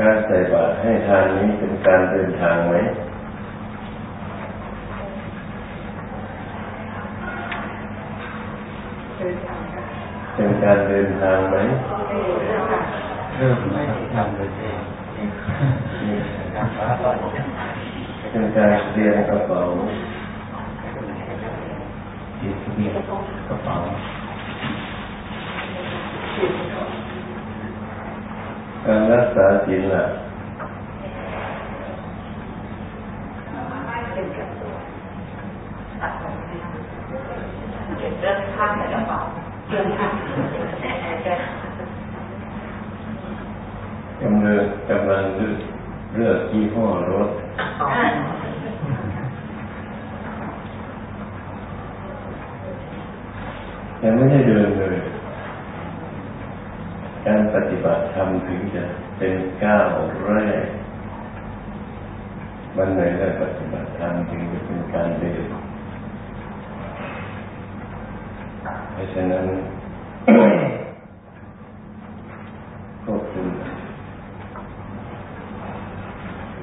การใส่บาตรให้ทานนี้เป็นการเดินทางไหมเป็นการเดินทางไหมเริ่มไม่ทำเลยเป็นการเตรียมกระเป๋าเตรียมกระเป๋า การรักษาศีลล่ะเดินทางไหนกระเป๋าเดินทางกำลังกำลังเลือกยี่ห้อรถยังไม่ได้เดินเลย การปฏิบัติธรรมถึงจะเป็นก้าวแรกวันไหนได้ปฏิบัติธรรมถึงจะเป็นการเดินเพราะฉะนั้นพวกคุณ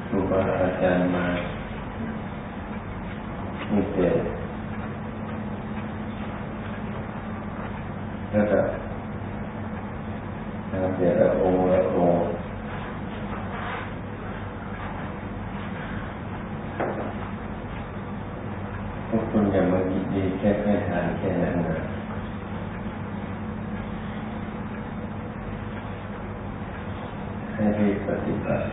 ครูบาอาจารย์มามีเต็แล้วก็ทำเดี๋ยวละองค์ละองค์พวกคุณอย่ามาคิดดีแค่แค่ทานแค่นั้นนะให้รีบปฏิบัติ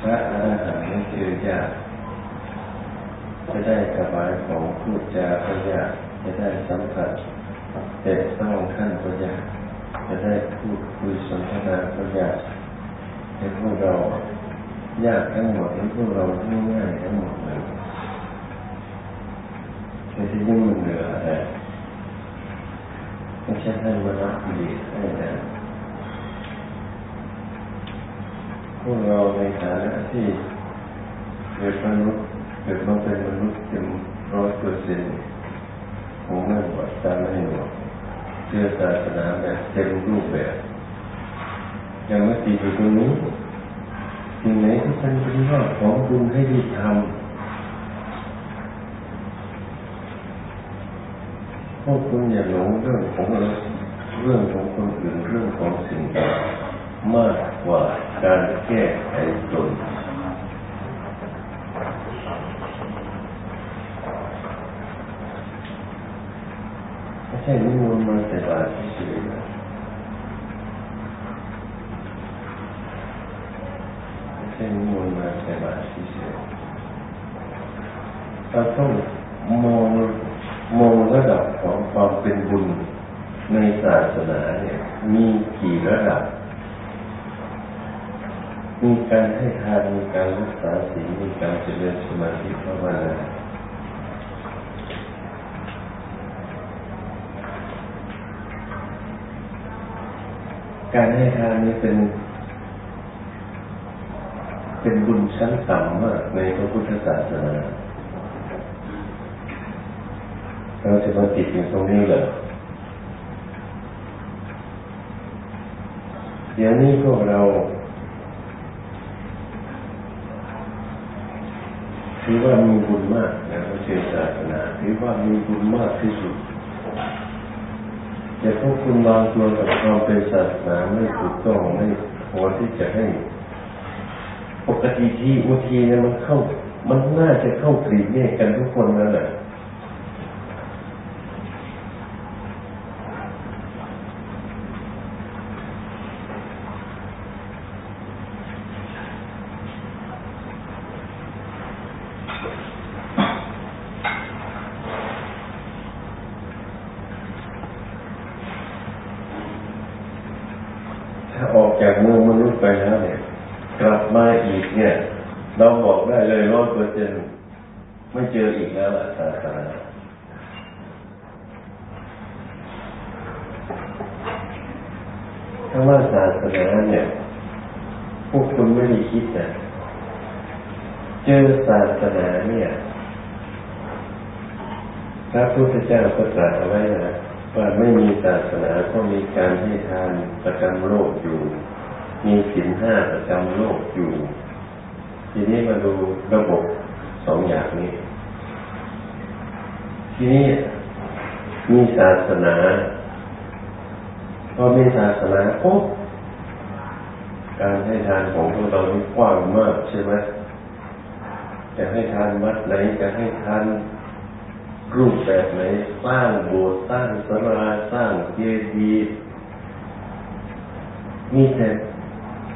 พระอรหันต์นี่คือยากจะได้กระบายของพูดจาก็ยากจะได้สัมผัสเด็ดต้องขั้นก็ยากจะได้พูดคุยสนทนาก็ยากเห็นพวกเรายากทั้งหมดเห็นพวกเราง่ายทั้งหมดเลยแต่ที่ยิ่งมันเหนืออะไร ไม่ให้มารับดีให้นะพวกเราในฐานะที่เกิดมนุษย์เกิดมาเป็นมนุษย์เต็มร้อยเปอร์เซ็นต์ผมไม่หมดตามไม่หมดเชื่อศาสนาแบบเต็มรูปแบบยังไม่ติดอยู่ตรงนี้สิ่งไหนที่ท่านเป็นว่าของคุณให้ดีทำ พวกคุณอย่าหลงเรื่องของเราเรื่องของคนอื่นเรื่องของสิ่งใดมากกว่าการแก้ไขตนไม่ใช่นิมนต์มาแต่บาทเฉยๆไม่ใช่นิมนต์มาแต่บาทเฉยเราต้องมองมองระดับของความเป็นบุญในศา สนาเนี่ยมีกี่ระดับ มีการให้ทานมีการรักษาศีลมีการเจริญสมาธิภาวนาการให้ทานนี้เป็น เป็นบุญชั้นต่ำมากในพระพุทธศาสนาเราจะมาติดอยู่ตรงนี้เหรอ เดี๋ยวนี้พวกเราถือว่ามีบุญมากนะพระเจ้าศาสนาถือว่ามีบุญมากที่สุดแต่พวกคุณวางตัวกับความเป็นศาสนาไม่ถูกต้องไม่พอที่จะให้ ปกติที่อุทีเนี่ยมันเข้า มันน่าจะเข้าปรีเนี่ยกันทุกคนนั่นแหละ ออกจากเมืองมนุษย์ไปแล้วเนี่ย กลับมาอีกเนี่ย เราบอกได้เลยร้อยเปอร์เซ็นไม่เจออีกแล้วศาสนาถ้าว่าศาสนาเนี่ย พวกคุณไม่ได้คิดนะเจอศาสนาเนี่ยพระพุทธเจ้าก็ตรัสไว้นะ ว่าไม่มีศาสนาก็มีการให้ทานประจำโลกอยู่ มีสินห้าประจำโลกอยู่ ทีนี้มาดูระบบสองอย่างนี้ ทีนี้มีศาสนาพอมีศาสนาปุ๊บการให้ทานของพวกเรานี่กว้างมากใช่ไหมจะให้ทานวัดไหนจะให้ทาน รูปแบบไหนสร้างโบสถ์สร้างสราสร้างเจดีย์มีแต่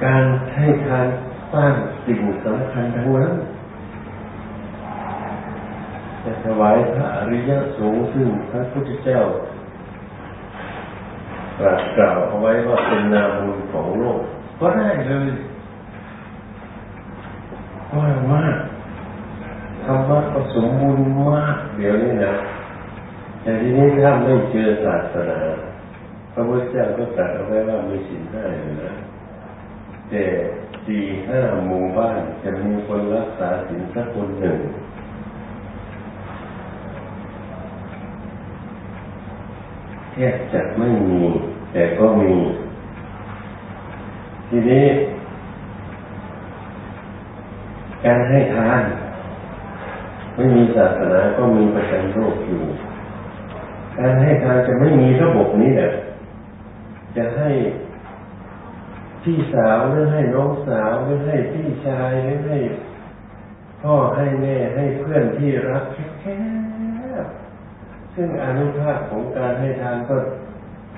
การให้ทานสร้างสิ่งสำคัญทั้งนั้นจะถวายพระอริยสงฆ์ซึ่งพระพุทธเจ้าตรัสกล่าวเอาไว้ว่าเป็นนาบุญของโลก ก็ได้เลยว่ามาก รรมะก็สมบูรณ์มากเดี๋ยวนี้นะแต่ทีนี้ถ้าไม่เจอศาสนาพระพุทธเจ้าก็ตรัสเอาไว้ว่ามีสินห้าอยู่นะแต่สี่ห้าหมู่บ้านจะมีคนรักษาสินสักคนหนึ่งแทบจะไม่มี แต่ก็มี ทีนี้ การให้ทาน ไม่มีศาสนาก็มีประจำโลกอยู่ การให้ทานจะไม่มีระบบนี้แหละจะให้พี่สาวหรือให้น้องสาวหรือให้พี่ชายหรือให้พ่อให้แม่ให้เพื่อนที่รักแค่ซึ่งอนุภาพของการให้ทานก็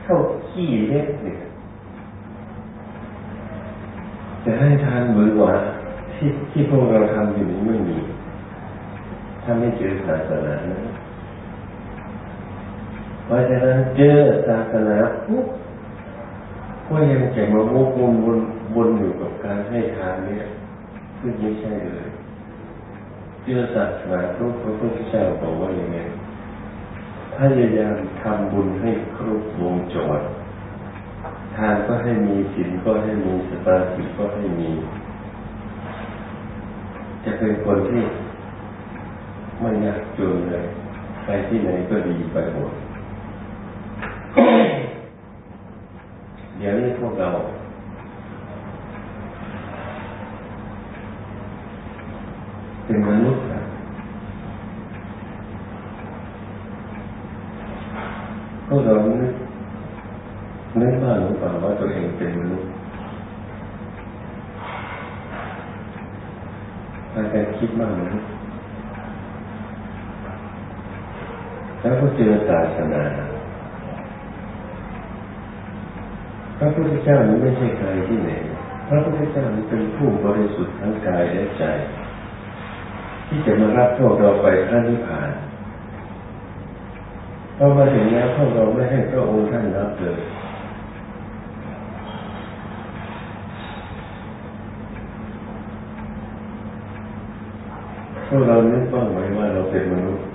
เท่าขี้เล็กเนี่ยจะให้ทานหรือว่าที่ที่พวกเราทำอยู่นี้ไม่มี ถ้าไม่เจอศาสนานะเพราะฉะนั้นเจอศาสนาปุ๊บก็ยังจะมาวกวนวนวนอยู่กับการให้ทานเนี่ยซึ่งไม่ใช่เลยเจอศาสนาพระพุทธเจ้าบอกว่าอย่างไงพยายามทำบุญให้ครบวงจรทานก็ให้มีศีลก็ให้มีสมาธิก็ให้มี จะเป็นคนที่ ไม่ยากจนเลยไปที่ไหนก็ดีไปหมดเดี๋ยวนี้พวกเรา เป็นมนุษย์พวกเรานึกนึกบ้าหรือเปล่าว่าตัวเองเป็นมนุษย์ถ้าการคิดบ้างไห มแล้วก็เจอศาสนาพระพุทธเจ้านี้ไม่ใช่ใครที่ไหน พระพุทธเจ้านี้เป็นผู้บริสุทธิ์ทั้งกายและใจ ที่จะมารับพวกเราไปพระนิพพานพอมาถึงแล้วพวกเราไม่ให้พระองค์ท่านรับเลยพวกเรานึกบ้างไหมว่าเราเป็นมนุษย์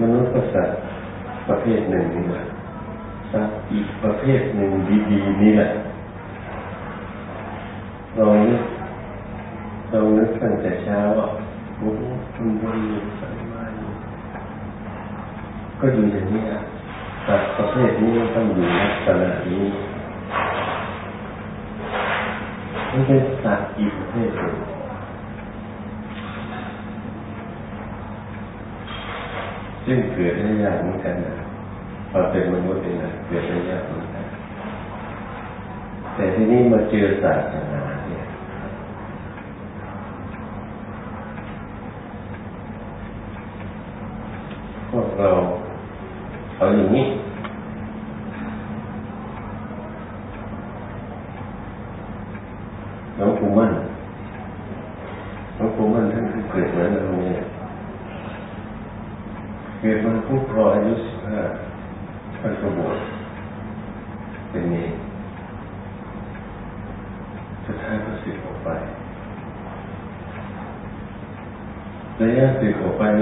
มนุษย์ก็สัตว์ประเภทหนึ่งนี่แหละสัตว์อีกประเภทหนึ่งดีๆนี่แหละเรานึกเรานึกตั้งแต่เช้าอะโอ้คุณบริสันมาก็อยู่อย่างนี้อะสัตว์ประเภทนี้ต้องอยู่ลักษณะนี้ไม่ใช่สัตว์อีกประเภทหนึ่ง ซึ่งเกิดได้ยากเหมือนกันนะพอเป็นมนุษย์เองนะเกิดได้ยากเหมือนกันแต่ที่นี่มาเจอศาสนาเนี่ยพวกเราเอาอย่างนี้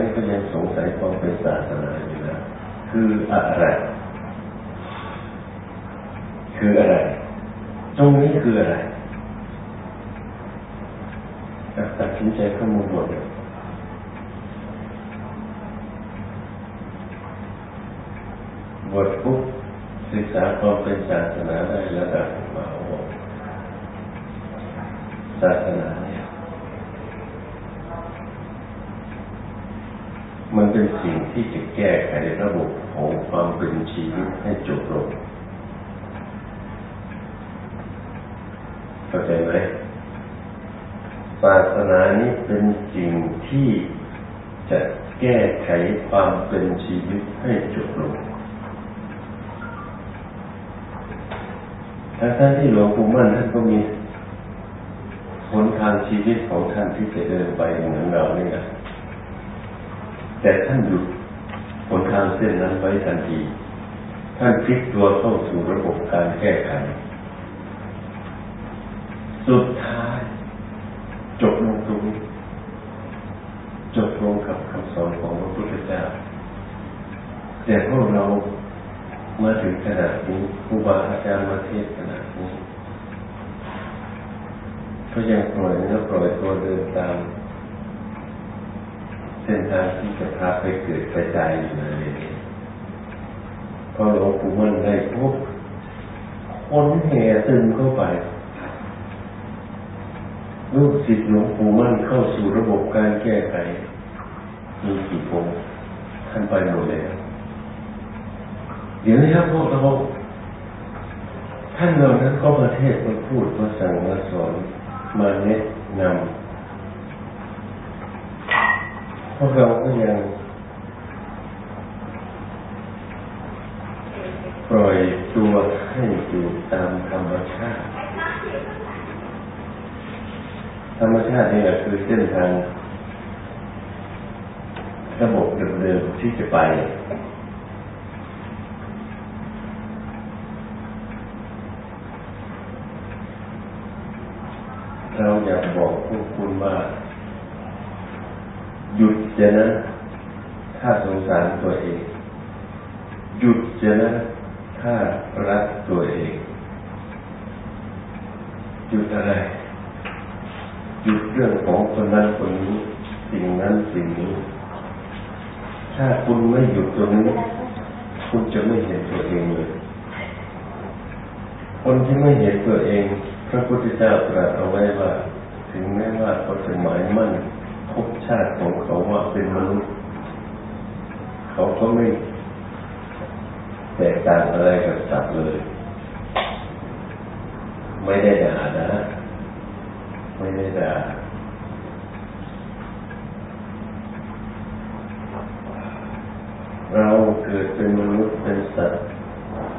ี้ก็ยังสงสัยความเป็นศาสนาอยู่นะคืออะไร คืออะไร ตรงนี้คืออะไรตัดสินใจข้ามูลหมดเลยบวชปุ๊บศึกษาความเป็นศาสนาได้ระดับมหาวงศาสนา มันเป็นสิ่งที่จะแก้ไขระบบของความเป็นชีวิตให้จบลงเข้าใจไหมศาสนานี้เป็นสิ่งที่จะแก้ไขความเป็นชีวิตให้จบลงทั้งท่านที่หลวงปู่มั่นท่านก็มีหนทางชีวิตของท่านที่จะเดินไปเหมือนเราเนี่ย แต่ท่านหยุดหนทางเส้นนั้นไว้ทันที ท่านพลิกตัวเข้าสู่ระบบการแก้ไข สุดท้าย จบลงตรงนี้จบลงกับคำสอนของพระพุทธเจ้า แต่พวกเรามาถึงขนาดนี้ครูบาอาจารย์มาเทศขนาดนี้ก็ยังปล่อยเนื้อปล่อยตัวเดินตาม เส้นทางที่จะพาไปเกิดกระจายอยู่เลยพอหลวงปู่มั่นได้พบคนแห่ตึงเข้าไปลูกศิษย์หลวงปู่มั่นเข้าสู่ระบบการแก้ไขมีกี่องค์ท่านไปหมดเลยเดี๋ยวนี้ครับพวกเราท่านเหล่านั้นก็ประเทศมาพูดมาสั่งมาสอนมาแนะนำ พวกเราก็ยังปล่อยตัวให้อยู่ตามธรรมชาติ ธรรมชาตินี่แหละคือเส้นทางระบบเดิมๆที่จะไป เราอยากบอกพวกคุณว่า จะนะถ้าสงสารตัวเอง หยุดจะนะถ้ารักตัวเอง หยุดอะไร หยุดเรื่องของคนนั้นคนนี้ สิ่งนั้นสิ่งนี้ ถ้าคุณไม่หยุดตรงนี้ คุณจะไม่เห็นตัวเองเลย คนที่ไม่เห็นตัวเอง พระพุทธเจ้าตรัสเอาไว้ว่า ถึงแม้ว่าเขาจะหมายมั่น ภพชาติของเขาว่าเป็นมนุษย์ เขาก็ไม่แตกต่างอะไรกับสัตว์เลย ไม่ได้ด่านะ ไม่ได้ด่าเราเกิดเป็นมนุษย์เป็นสัตว์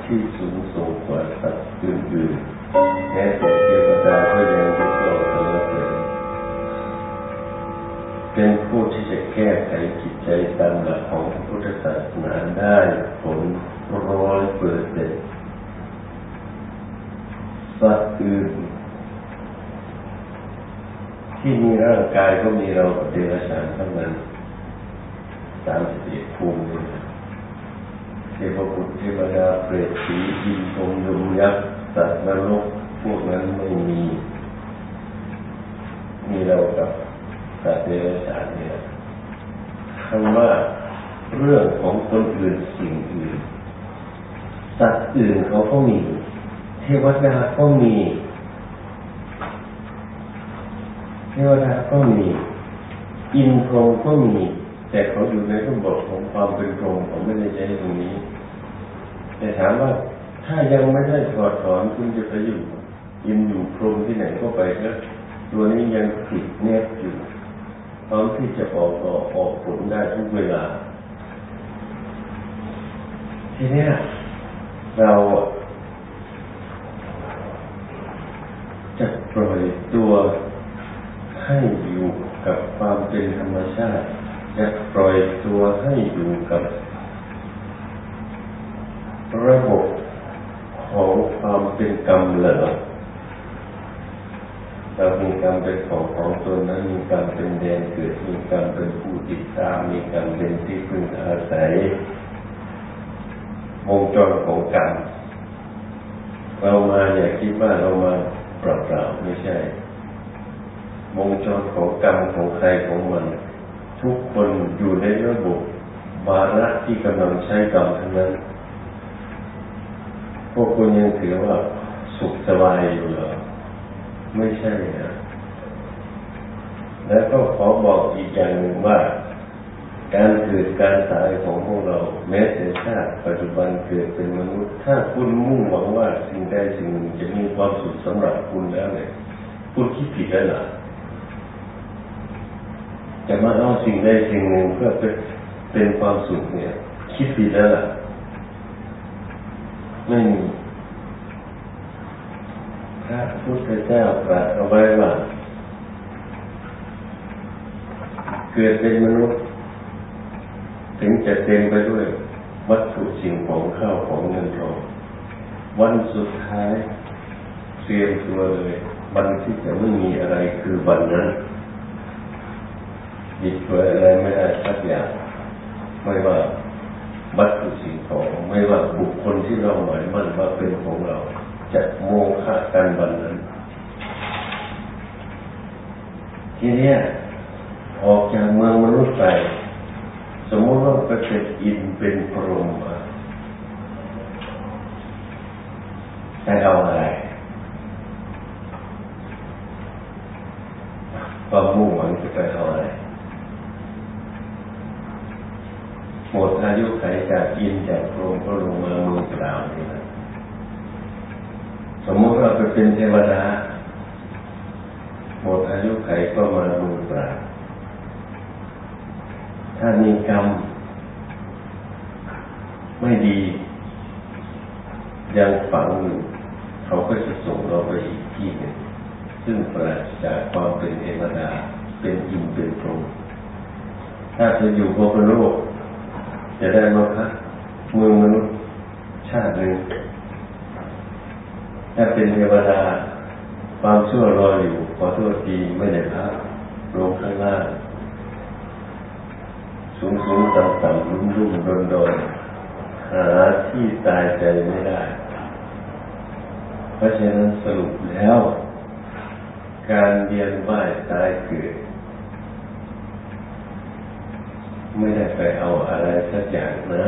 ที่สูงส่ง ก็มีเราเดรัจฉานเท่านั้นสามสิบเอ็ดภูมิเทพบุตรเทวดาเปรตสีดินพรมยมยักษ์สัตว์นรกพวกนั้นไม่มี มีเรากับสัตว์เดรัจฉานเนี่ยคำว่าเรื่องของคนอื่นสิ่งอื่นสัตว์อื่นเขาก็มี เทวดาก็มี เท วดาก็มีอินทรงก็มี แต่เขาอยู่ในระบบของความเป็นพรหมเขาไม่ได้ใช้ตรงนี้ แต่ถามว่าถ้ายังไม่ได้ถอดถอนคุณจะไปอยู่ยินอยู่พรมที่ไหนก็ไปแล้วตัวนี้ยังติดแนบอยู่พร้อมที่จะออกออกออกผลได้ทุกเวลา ทีนี้เราจะปล่อยตัว ให้อยู่กับความเป็นธรรมชาติจะปล่อยตัวให้อยู่กับระบบของความเป็นกรรมเหลือเรามีกรรมเป็นของของตนนั้นมีกรรมเป็นแดนเกิดมีกรรมเป็นผู้ติดตามมีกรรมเป็นที่พึ่งอาศัยวงจรของกรรมเรามาอย่าคิดว่าเรามาเปล่าๆไม่ใช่ วงจรของกรรมของใครของมัน ทุกคนอยู่ในระบบวาระที่กำลังใช้กรรมทั้งนั้น พวกคุณยังถือว่าสุขสบายอยู่หรอไม่ใช่นะแล้วก็ขอบอกอีกอย่างหนึ่งว่า การเกิดการตายของพวกเรา แม้แต่ชาติปัจจุบันเกิดเป็นมนุษย์ ถ้าคุณมุ่งหวังว่าสิ่งใดสิ่งหนึ่งจะมีความสุขสำหรับคุณแล้วเนี่ยคุณคิดผิดแล้วล่ะ จะมาเอาสิ่งใดสิ่งหนึ่งเพื่อเป็นเป็นความสุขเนี่ย คิดผิดแล้วล่ะไม่มีพระพุทธเจ้าตรัสเอาไว้ว่า เกิดเป็นมนุษย์ ถึงจะเต็มไปด้วย วัตถุสิ่งของข้าวของเงินทองวันสุดท้ายเตรียมตัวเลยวันที่จะไม่มีอะไรคือวันนั้น หยิบตัวอะไรไม่ได้สักอย่างไม่ว่าวัตถุสิ่งของไม่ว่าบุคคลที่เราหมายมั่นว่าเป็นของเราจะโมฆะกันวันนั้น ทีนี้ออกจากเมืองมนุษย์ไปสมมติว่าไปเป็นอินเป็นพรหมไปเอาอะไรความมุ่งหวังจะไปเอาอะไร หมดอายุไขจากอินจากพรหมก็ลงมามือเปล่านี่นะสมมติเราไปเป็นเทวดาหมดอายุไขก็มามือเปล่าถ้ามีกรรม ไม่ดี ยังฝังอยู่เขาก็จะส่งเราไปอีกที่หนึ่งซึ่งปราศจากความเป็นเทวดาเป็นอินเป็นพรหมถ้าจะอยู่บนโลก จะได้มาพักเมืองมนุษย์ชาติหนึ่งถ้าเป็นเทวดาความชั่วรออยู่ขอโทษทีไม่ได้พักลงข้างล่างสูงสูงต่ำต่ำรุ่มรุ่มโดนโดนหาที่ตายใจไม่ได้ เพราะฉะนั้นสรุปแล้ว การเรียนว่ายตายเกิด ไม่ได้ไปเอาอะไรสักอย่างนะ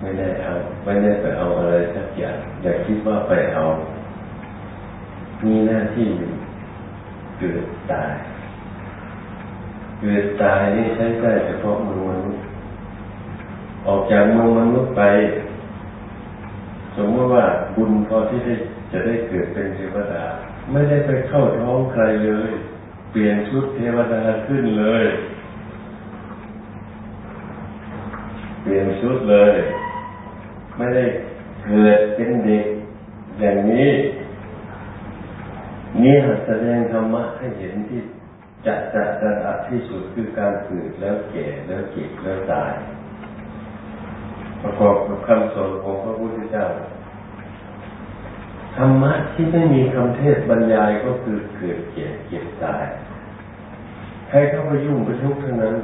ไม่ได้เอาไม่ได้ไปเอาอะไรสักอย่างอย่าคิดว่าไปเอา มีหน้าที่อยู่เกิดตายเกิดตายนี่ใช้ได้เฉพาะมนุษย์ออกจากมือมนุษย์ไป สมมติว่าบุญพอที่ได้จะได้เกิดเป็นเทวดา ไม่ได้ไปเข้าท้องใครเลย ปลี่ยนชุดเทวดาขึ้นเลย เปลี่ยนชุดเลย ไม่ได้เกิดเป็นเด็กอย่างนี้นี่แสดงธรรมะให้เห็นที่จะจะระดับที่สุดคือการเกิดแล้วแก่แล้วเจ็บแล้วตาย ประกอบกับคำสอนของพระพุทธเจ้าธรรมะที่ไม่มีคำเทศบรรยายก็คือเกิดเจ็บเจ็บตาย ใครเข้าไปยุ่งไปทุกข์ทั้งนั้น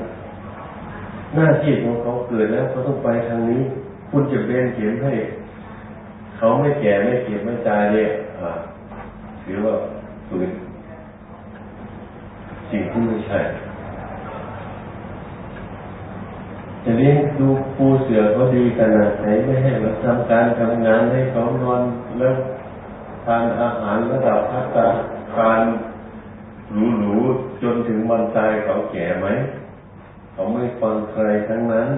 หน้าที่ของเขาเกิดแล้วเขาต้องไปทางนี้ คุณจะเบนเขียนให้ เขาไม่แก่ไม่เก็บไม่ตายเนี่ยถือว่าฝืนสิ่งที่ไม่ใช่จะเลี้ยงดูปูเสือเขาดีขนาดไหนไม่ให้มาทำการทำงานให้เขานอนแล้วทานอาหารระดับพัฒนาการ หรูๆจนถึงวันตายเขาแก่ไหม เขาไม่ฟังใครทั้งนั้น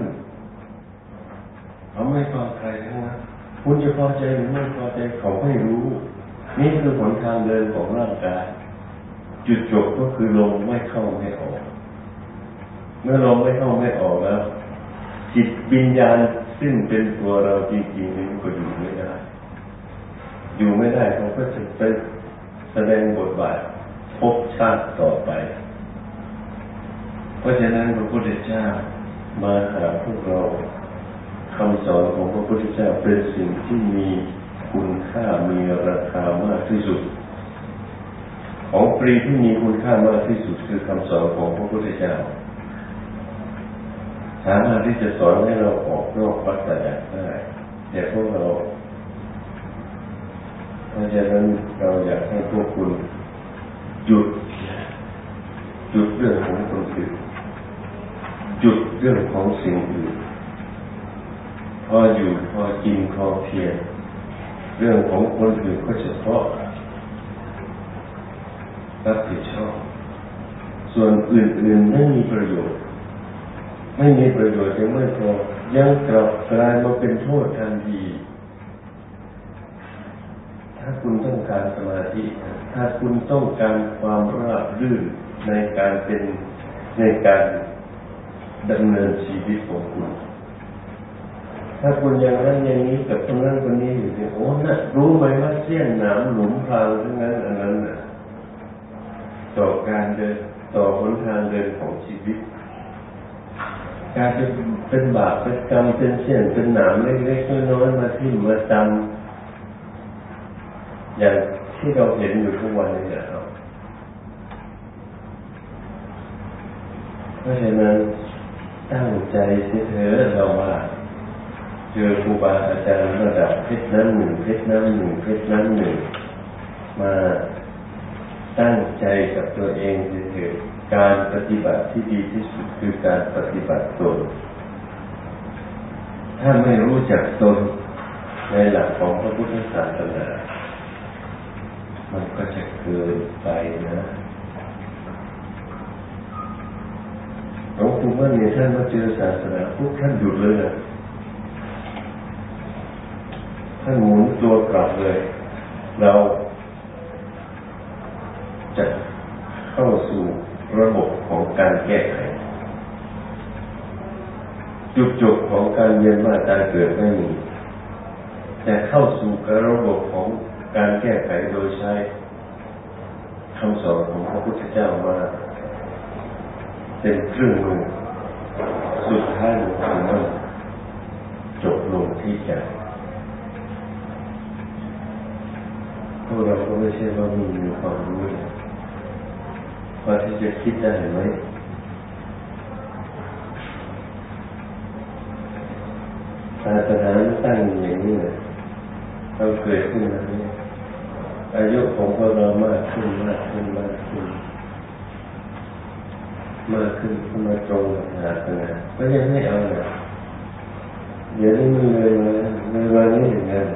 เขาไม่ฟังใครทั้งนั้นคุณจะพอใจหรือไม่พอใจเขาไม่รู้ นี่คือผลทางเดินของร่างกาย จุดจบก็คือลมไม่เข้าไม่ออก เมื่อลมไม่เข้าไม่ออกแล้วจิตวิญญาณซึ่งเป็นตัวเราจริงๆนี่ก็อยู่ไม่ได้ อยู่ไม่ได้เขาก็จะไปแสดงบทบาท พบชาติต่อไป เพราะฉะนั้นพระพุทธเจ้ามาหาพวกเราคำสอนของพระพุทธเจ้าเป็นสิ่งที่มีคุณค่ามีราคามากที่สุด ของฟรีที่มีคุณค่ามากที่สุดคือคำสอนของพระพุทธเจ้าสามารถที่จะสอนให้เราออกนอกวัฏจักรได้แต่พวกเรา เพราะฉะนั้นเราอยากให้พวกคุณ หยุด หยุดเรื่องของคนอื่นหยุดเรื่องของสิ่งอื่นพออยู่พอกินพอเพียงเรื่องของคนอื่นก็เฉพาะรับผิดชอบ ส่วนอื่นๆไม่มีประโยชน์ ไม่มีประโยชน์ยังไม่พอยังกลับกลายมาเป็นโทษทันที ถ้าคุณต้องการสมาธิ ถ้าคุณต้องการความราบรื่นในการเป็นในการดำเนินชีวิตของคุณ ถ้าคุณยังนั้นอย่างนี้กับคนนั้นคนนี้อยู่เนี่ยโอ้นะรู้ไหมว่าเสี้ยนหนามหลุมพรางทั้งนั้นอันนั้นน่ะ ต่อการเดินต่อหนทางเดินของชีวิต การจะเป็นบาปเป็นกรรมเป็นเสี้ยนเป็นหนามเล็กๆน้อยๆมาที่มาจำ อย่างที่เราเห็นอยู่ทุกวันนี้นะครับเพราะฉะนั้นตั้งใจเสียเถอะเราว่าเจอครูบาอาจารย์ระดับเพชรน้ำหนึ่งเพชรน้ำหนึ่งเพชรน้ำหนึ่งมาตั้งใจกับตัวเองคือการปฏิบัติที่ดีที่สุดคือการปฏิบัติตน ถ้าไม่รู้จักตนในหลักของพระพุทธศาสนา มันก็จะเกินไปนะหลวงปู่ว่าเนี่ยท่านมาเจอศาสนาพวกท่านหยุดเลยนะท่านหมุนตัวกลับเลย เราจะเข้าสู่ระบบของการแก้ไขจุดจบของการเวียนว่าตายเกิดไม่มีแต่เข้าสู่ระบบของ การแก้ไขโดยใช้คำสอนของพระพุทธเจ้ามา เป็นเครื่องมือสุดท้ายของมันจบลงที่ใจพวกเราก็ไม่ใช่ว่ามีมีความรู้ว่าที่จะคิดได้ไหมศาสนาตั้งอย่างนี้เลย เราเกิดขึ้นมาเนี่ยอายุของพวกเรามากขึ้นมากขึ้นมากขึ้นมากขึ้นขึ้นมาตรงกับศาสนาก็ยังไม่เอาเลยเดี๋ยวนี้มันเลยมาเลยมานี่ถึงนั้น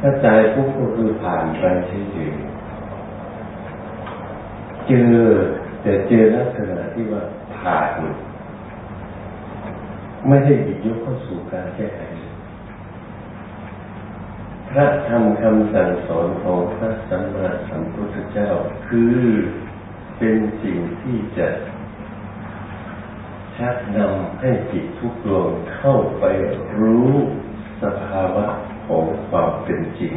ถ้าตายปุ๊บก็คือผ่านไปเฉยๆเจอแต่เจอลักษณะที่ว่าผ่าน ไม่ได้หยิบยกเข้าสู่การแก้ไขพระธรรมคำสั่งสอนของพระสัมมาสัมพุทธเจ้า คือเป็นสิ่งที่จะชักนำให้จิตทุกดวงเข้าไปรู้สภาวะของความเป็นจริง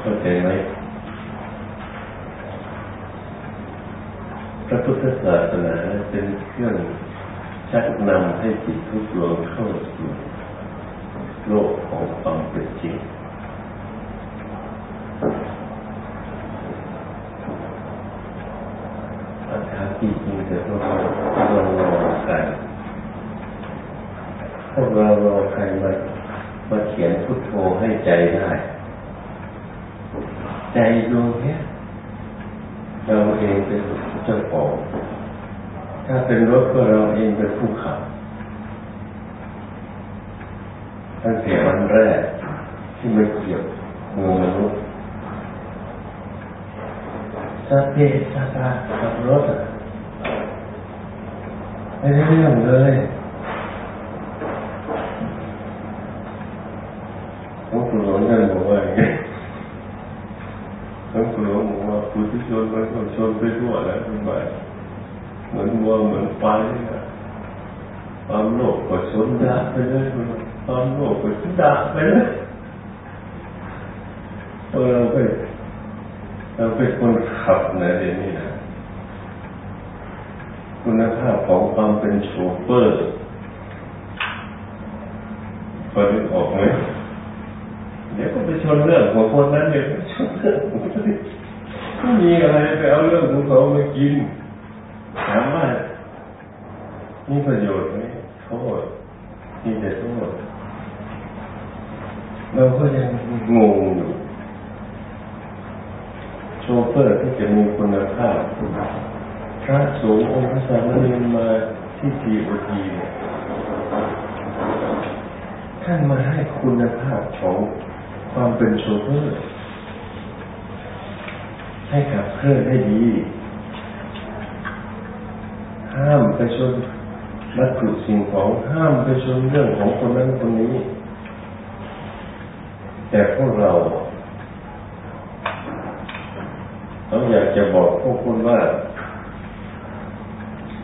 เข้าใจไหมพระพุท ธศาสนาเป็นเครื่องชักนำให้จิตทุกดวงเข้าสู่โลกของความเป็นจริงอาคาที่จริงจะต้องเรารอกันพวกเรารอใครมามาเขียนพุทโธให้ใจได้ ใจดวงนี้เราเองเป็น เจ้าของ ถ้าเป็นรถก็เราเองเป็นผู้ขับตั้งแต่วันแรกที่ไม่เกี่ยวมือมนุษย์สติสตาขับรถไม่ได้เรื่องเลยหลวงปู่หลวงท่านบอกว่าอย่างนี้หลวงปู่หลวงบอกว่าผู้ที่ชน ไปก็ชนไปทั่วแล้วทุกไปเหมือนวัวเหมือนไฟความโลภก็ชนดาไปเลยความโลภก็ชนดาไปเลยเราเป็นเราเป็นคนขับนะเดี๋ยวนี้นะคุณภาพของความเป็นโชเฟอร์พอได้ออกไหมเดี๋ยวก็ไปชนเรื่องของคนนั้นเดี๋ยวไปชนเรื่องของคนนี้ มีอะไรไปเอาเรื่องของเขามากินถามว่ามีประโยชน์ไหมโทษมีแต่โทษเราก็ยังงงอยู่โชเฟอร์ที่จะมีคุณภาพพระสงฆ์องค์พระสามเณรมาที่ทีโอทีท่านมาให้คุณภาพของความเป็นโชเฟอร์ ให้ขับเคลื่อนได้ดี ห้ามไปชนวัตถุสิ่งของห้ามไปชนเรื่องของคนนั้นคนนี้ แต่พวกเราเราอยากจะบอกพวกคุณว่า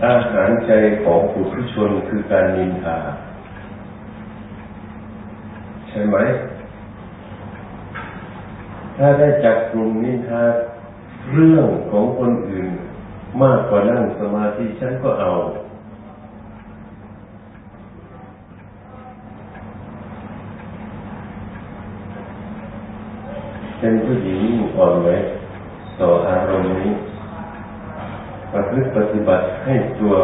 อาหารใจของผู้ทุชนคือการนินทา ใช่ไหม ถ้าได้จับกลุ่มนินทา เรื่องของคนอื่น มากกว่านั่งสมาธิฉันก็เอา เป็นผู้หญิงอ่อนไหมต่ออารมณ์นี้ประพฤติปฏิบัติให้ตัว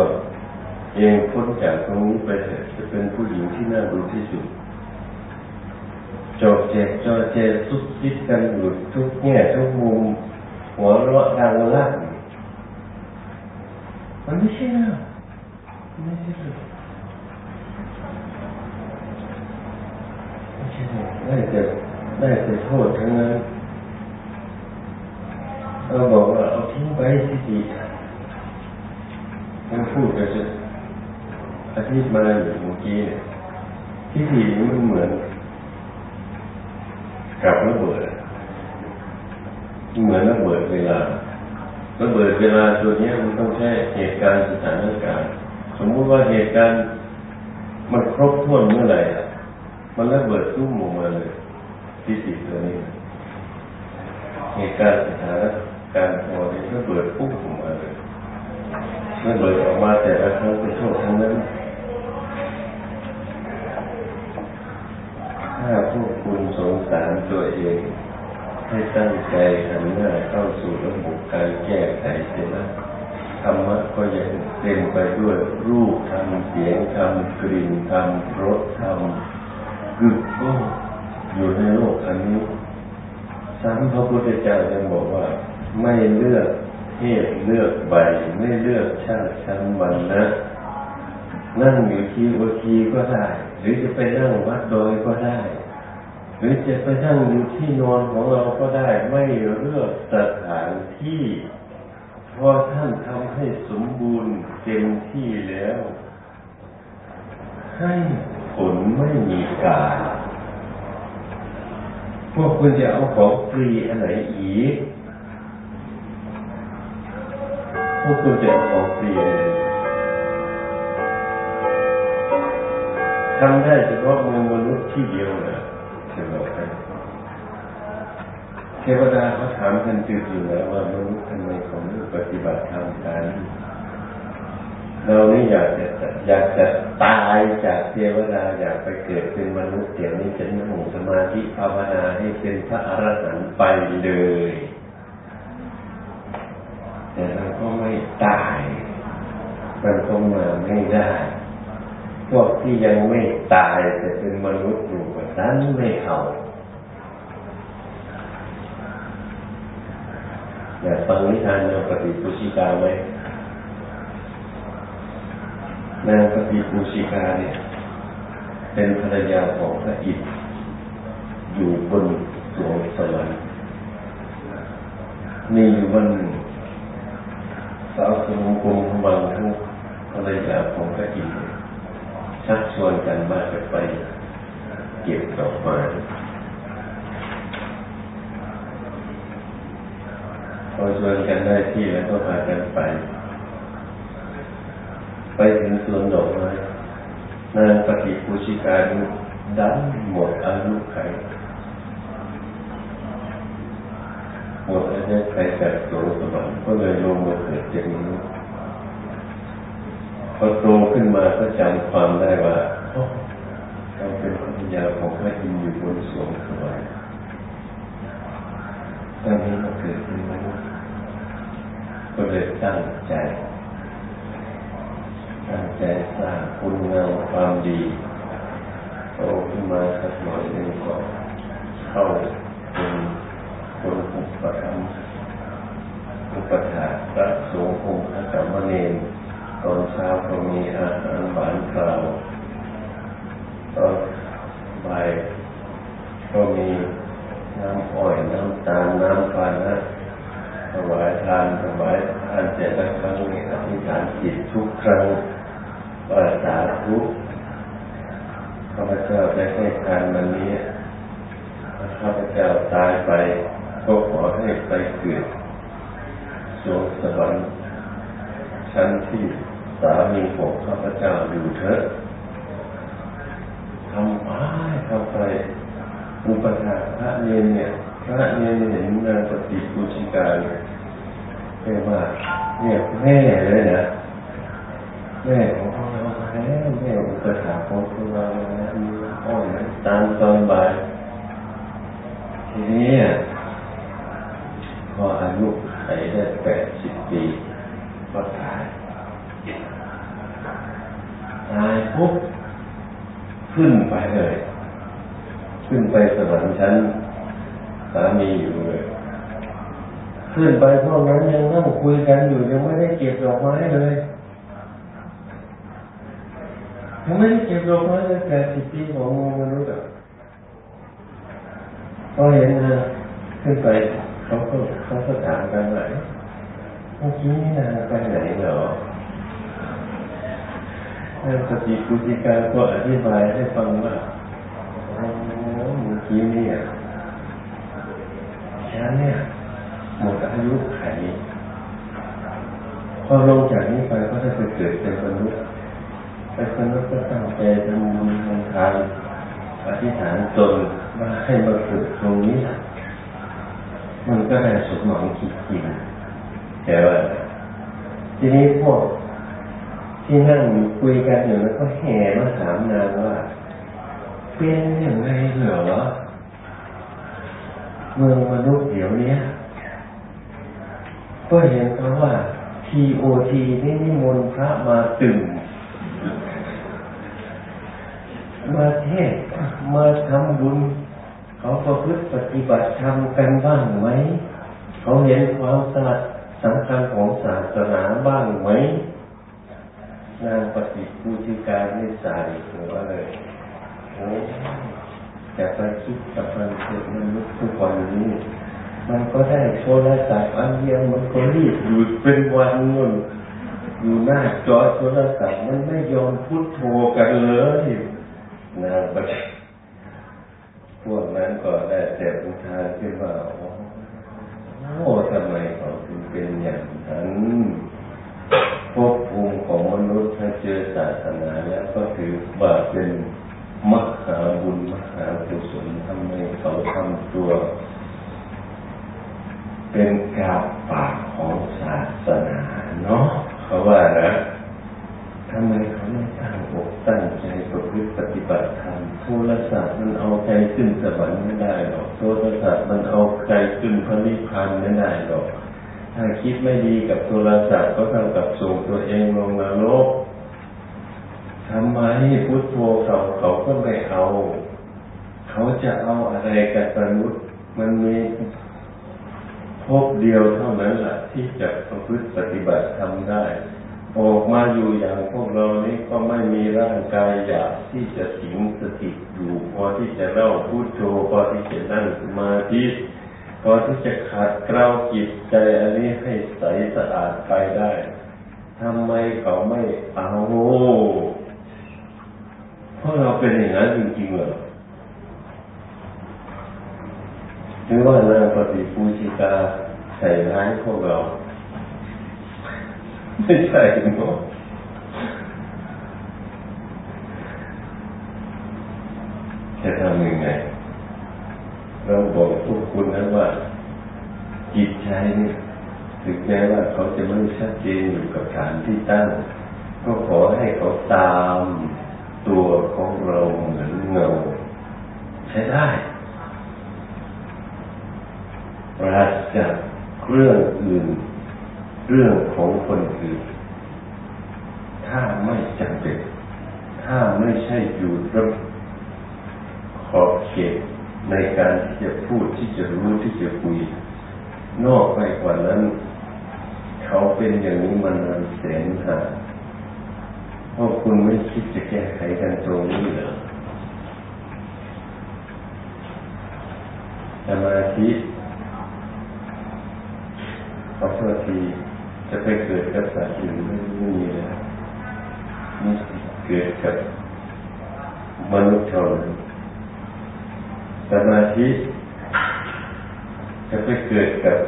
เองพ้นจากตรงนี้ไปเถอะจะเป็นผู้หญิงที่น่าดูที่สุดจบแจกจอเจทุกคิดกันอยู่ทุกแง่ทุกมุม หัวเราะดังลั่นมันไม่ใช่นะไม่ใช่เลยไม่ใช่ได้แต่ได้แต่โทษทั้งนั้นเราบอกว่าเอาทิ้งไปที่ดีมันพูดไปจะอาทิตย์มาอยู่เมื่อกี้เนี่ยที่ดีมันเหมือนกับระเบิด เหมือนระเบิดเวลาระเบิดเวลาตัวนี้มันต้องใช้เหตุการณ์สถานการณ์สมมุติว่าเหตุการณ์มันครบถ้วนเมื่อไหร่มันระเบิดตุ้มออกมาเลยที่ติดตัวนี้ เหตุการณ์สถานการณ์พอนี้ระเบิดปุ๊บออกมาเลยระเบิดออกมาแต่ละครั้งเป็นโทษทั้งนั้นถ้าพวกคุณสงสารตัวเอง ให้ตั้งใจหันหน้าเข้าสู่ระบบการแก้ไขเสียนะธรรมะก็ยังเต็มไปด้วยรูปธรรมเสียงธรรมกลิ่นธรรมรสธรรมกึกก็อยู่ในโลกอันนี้ซ้ำพระพุทธเจ้ายังบอกว่า ไม่เลือกเพศเลือกใบไม่เลือกชาติชั้นวันนะนั่งอยู่ที่โอทีก็ได้ หรือจะไปนั่งวัดโดยก็ได้ หรือจะไปนั่งอยู่ที่นอนของเราก็ได้ไม่เลือกสถานที่เพราะท่านทำให้สมบูรณ์เต็มที่แล้ว ให้ผลไม่มีกาลพวกคุณจะเอาของฟรีอันไหนอีก พวกคุณจะเอาของฟรีอันทำได้เฉพาะมือมนุษย์ที่เดียวนะ จะบอกให้เทวดาเขาถามกันจืดอยู่แล้วว่ามนุษย์ทำไมเขาไม่ปฏิบัติธรรมกันเรานี่อยากจะอยากจะตายจากเทวดาอยากไปเกิดเป็นมนุษย์เดี๋ยวนี้จะนั่งสมาธิภาวนาให้เป็นพระอรหันต์ไปเลย แต่เราก็ไม่ตายมันก็มาไม่ได้ พวกที่ยังไม่ตายแต่เป็นมนุษย์อยู่ นั้นไม่เอาอยากฟังนิทานนางปฏิปุชิกาไหมนางปฏิปุชิกาเนี่ย เป็นภรรยาของพระอินทร์อยู่บนสวงสวรรค์มีอยู่วันหนึ่งสาวสมุกรมบังทั้งภรรยาของพระอินทร์ชักชวนกันมาจะไป เก็บดอกไม้พอชวนกันได้ที่แล้วก็พากันไป ไปถึงสวนดอกไม้นางปฏิปูชิกาดันหมดอายุไขหมดอายุไขจากสวนสวรรค์ก็เลยลงมาเกิดเป็นมนุษย์พอโตขึ้นมาก็จำความได้ว่าเรา เป็นภรรยาของพระอินทร์อยู่บนสวงสวรรค์ตอนนี้มาเกิดเป็นมนุษย์ก็เลยตั้งใจตั้งใจสร้างคุณงามความดีโตขึ้นมาสักหน่อยหนึ่งก็เข้าเป็นคนอุปถัมภ์ปถาพระสงฆ์องค์พระสามเณรตอนเช้าก็มีอาหารหวานคราวตอน บ่ายก็มีน้ำอ้อย น้ำตาล น้ำปานะถวายทานถวายทานแต่ละครั้งนี้อธิษฐานจิตทุกครั้งว่าสาธุข้าพเจ้าได้ให้ทานวันนี้ข้าพเจ้าตายไปก็ขอให้ไปเกิดสวงสวรรค์ชั้นที่สามีของข้าพเจ้าอยู่เถอะ ทำไปทำไปอุปถาพระเนนเนี่ย พระเนนเห็นนางปฏิปูชิกาเรียกว่าเนี่ยแม่เลยนะแม่ของพวกเราแล้วแม่อุปถาของพวกเราแล้วมีอ้อยน้ำตาลตอนบ่ายทีนี้พออายุไขได้แปดสิบปีก็ตายตายปุ๊บ ขึ้นไปเลย ขึ้นไปสวรรค์ชั้นสามีอยู่เลยขึ้นไปพวกนั้นยังนั่งคุยกันอยู่ยังไม่ได้เก็บดอกไม้เลยยังไม่ได้เก็บดอกไม้เลยแปดสิบปีของมนุษย์อะพอเห็นนะขึ้นไปเขาก็เขาก็ถามกันว่าเมื่อกี้นี่นางไปไหนเหรอ สติปุจิการก็อธิบายให้ฟังว่าโอ้เมื่อกี้นี่ฉันเนี่ยหมดอายุไขพอลงจากนี้ไปก็จะไปเกิดเป็นมนุษย์เป็นมนุษย์ก็ตั้งใจทำบุญทำทานอธิษฐานตนมาให้มาเกิดตรงนี้ มันก็ได้สมหวังจริงๆแต่ว่าทีนี้พวก ที่นั่งคุยกันอยู่แล้วก็แห่มาถามนางว่า เป็นอย่างไรเหรอเมืองมนุษย์เดี๋ยวนี้ก็เห็นเขาว่าทีโอทีนี่นิมนต์พระมาตื่นมาเทศมาทำบุญ เขาประพฤติปฏิบัติธรรมกันบ้างไหม เขาเห็นความสำคัญของศาสนาบ้างไหม นางปฏิปูจิการนิสัยหรือว่าเลยโอ้จะไปคิดกับมันเกิดมนุษย์ทุกวันนี้ มันก็ได้โทรศัพท์อันเดียวมันก็รีบอยู่เป็นวันนู่นอยู่หน้าจอโทรศัพท์มันไม่ยอมพูดโทรกันเลยนางปฏิพวกนั้นก็ได้แต่อุทานขึ้นว่าโอ้ทำไมเขาถึงเป็นอย่างนั้น ของมนุษย์ถ้าเจอศาสนาแล้วก็ถือว่าเป็นมหาบุญมหากุศลทำให้เขาทำตัว เป็นกาบปากของศาสนาเนาะเขาว่านะทำไมเขาไม่ตั้งอกตั้งใจประพฤติปฏิบัติธรรมโทรศัพท์มันเอาใจขึ้นสวรรค์ไม่ได้หรอกโทรศัพท์มันเอาใจขึ้นพระนิพพานไม่ได้หรอก ถ้าคิดไม่ดีกับโทรศัพท์ก็เท่ากับส่งตัวเองลงนรกทำไมพุทโธเขาเขาก็ไม่เอา เขาจะเอาอะไรกับมนุษย์ มันมีพบเดียวเท่านั้นแหละที่จะประพฤติปฏิบัติทำได้ ออกมาอยู่อย่างพวกเรานี้ก็ไม่มีร่างกายอยากที่จะสิงสถิตอยู่พอที่จะเล่าพูดโธพอที่จะนั่งสมาธิ พอที่จะขัดเกลาจิตใจอันนี้ให้ใสสะอาดไปได้ทำไมเขาไม่เอาเพราะเราเป็นอย่างนั้นจริงๆเหรอหรือว่านางปฏิปูชิกาใส่ร้ายพวกเราไม่ใช่หรอกจะทำยังไง เราบอกพวกคุณนะว่า จิตใจนี่ถึงแม้ว่าเขาจะไม่ชัดเจนอยู่กับฐานที่ตั้ง ก็ขอให้เขาตามตัวของเราเหมือนเงาใช้ได้ปราศจากเรื่องอื่น เรื่องของคนอื่น ถ้าไม่จำเป็น ถ้าไม่ใช่อยู่ระขอบเขต ในการที่จะพูดที่จะรู้ที่จะคุย นอกไปกว่านั้น เขาเป็นอย่างนี้มานานแสนหาพวกคุณไม่คิดจะแก้ไขกันตรงนี้เหรอสมาธิขอโทษทีจะไปเกิดกับสัตว์อื่นไม่มีแล้วนี่เกิดกับมนุษย์เท่านั้น สมาธิจะไปเกิดกับ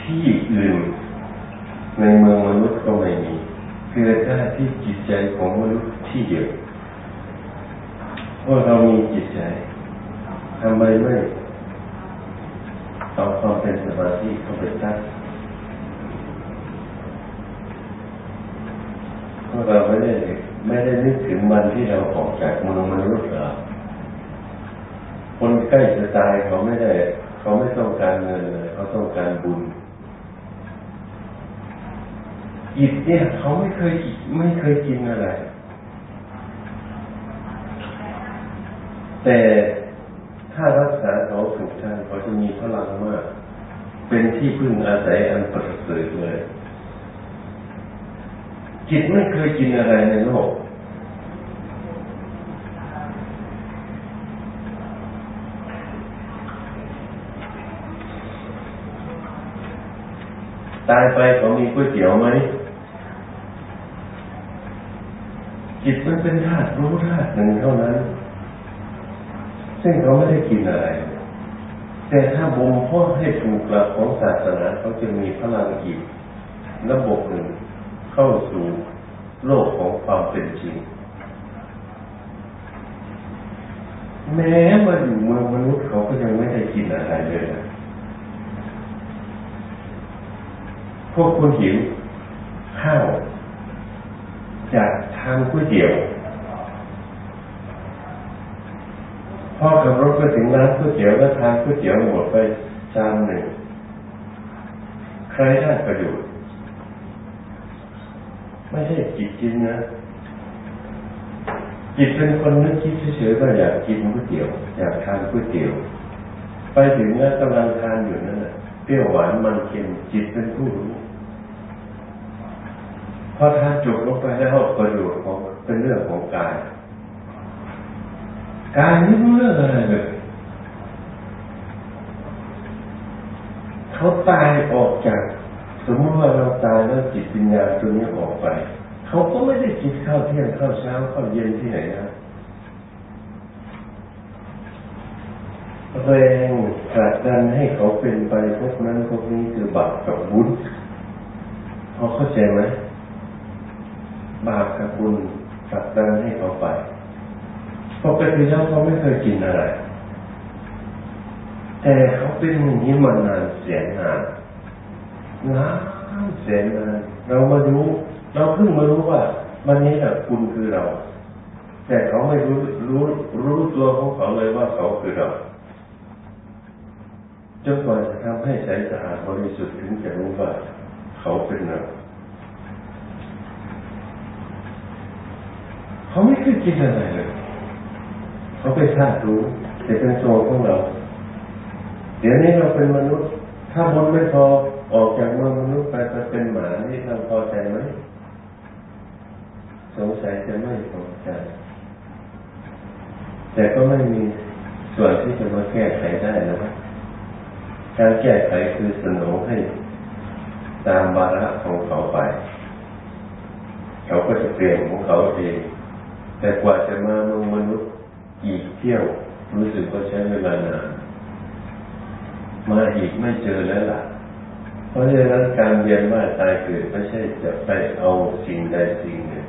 ที่อื่นในเมืองมนุษย์ก็ไม่มีเกิดได้ที่จิตใจของมนุษย์ที่เดียวเพราเรามีจิตใจทำไมไม่เอาความเป็นสมาธิเข้าไปตั้งเพราะเราไม่ได้ไม่ได้นึกถึงวันที่เราออกจากเมืองมนุษย์หรอ คนใกล้จะตายเขาไม่ได้ เขาไม่ต้องการเงินเลยเขาต้องการบุญอิดเนี่ยเขาไม่เคยไม่เคยกินอะไร แต่ถ้ารักษาเขาถูกทางเขาจะมีพลังมาก เป็นที่พึ่งอาศัยอันประเสริฐเลยจิตไม่เคยกินอะไรในโลก ตายไปเขามีก๋วยเตี๋ยวไหมจิตมันเป็นธาตุรู้ธาตุหนึ่งเท่านั้น ซึ่งเขาไม่ได้กินอะไร แต่ถ้าบ่มเพาะให้ถูกหลักของศาสนาเขาจะมีพลังอีกระบบหนึ่งเข้าสู่โลกของความเป็นจริง แม้มาอยู่เมืองมนุษย์เขาก็ยังไม่ได้กินอะไรเลยนะ พวกคุณหิวข้าวจากทางก๋วยเตี๋ยวพ่อขับรถไปถึงร้านก๋วยเตี๋ยวแล้วทานก๋วยเตี๋ยวหมดไปจานหนึ่งใครได้ประโยชน์ไม่ใช่จิตกินนะจิตเป็นคนนึกคิดเฉยๆว่าอยากกินก๋วยเตี๋ยว อยากทานก๋วยเตี๋ยว ไปถึงแล้วกำลังทานอยู่นั่นแหละ เปรี้ยวหวานมันเค็มจิตเป็นผู้รู้พอทานจบลงไปแล้วประโยชน์ของเป็นเรื่องของกายกายไม่รู้เรื่องอะไรเลยเขาตายออกจากสมมติว่าเราตายแล้วจิตวิญญาณตัวนี้ออกไป เขาก็ไม่ได้กินข้าวเที่ยงข้าวเช้าข้าวเย็นที่ไหนนะ แรงผลักดันให้เขาเป็นไปพวกนั้นพวกนี้คือบาปกับบุญพอเข้าใจไหมบาปกับบุญผลักดันให้เขาไปปกติแล้วเขาไม่เคยกินอะไร แต่เขาเป็นอย่างนี้มานานเสียนานนานเสียนานเรามารู้เราเพิ่งมารู้ว่าวันนี้แหละคุณคือเรา แต่เขาไม่รู้รู้รู้ตัวของเขาเลยว่าเขาคือเรา จนกว่าจะทำให้ใจสะอาดบริสุทธิ์ถึงจะรู้ว่าเขาเป็นเราเขาไม่เคยกินอะไรเลย เขาไปธาตุรู้แต่เป็นโซของเรา เดี๋ยวนี้เราเป็นมนุษย์ ถ้าบุญไม่พอออกจากเมืองมนุษย์ไปไปเป็นหมานี่เราพอใจไหมสงสัยจะไม่พอใจ แต่ก็ไม่มีส่วนที่จะมาแก้ไขได้นะครับ การแก้ไขคือสนองให้ตามบาระของเขาไป เขาก็จะเปลี่ยนของเขาเอง แต่กว่าจะมาเมืองมนุษย์อีกเที่ยวรู้สึกว่าใช้เวลานาน มาอีกไม่เจอแล้วล่ะ เพราะฉะนั้นการเรียนว่าตายเกิดไม่ใช่จะไปเอาสิ่งใดสิ่งหนึ่ง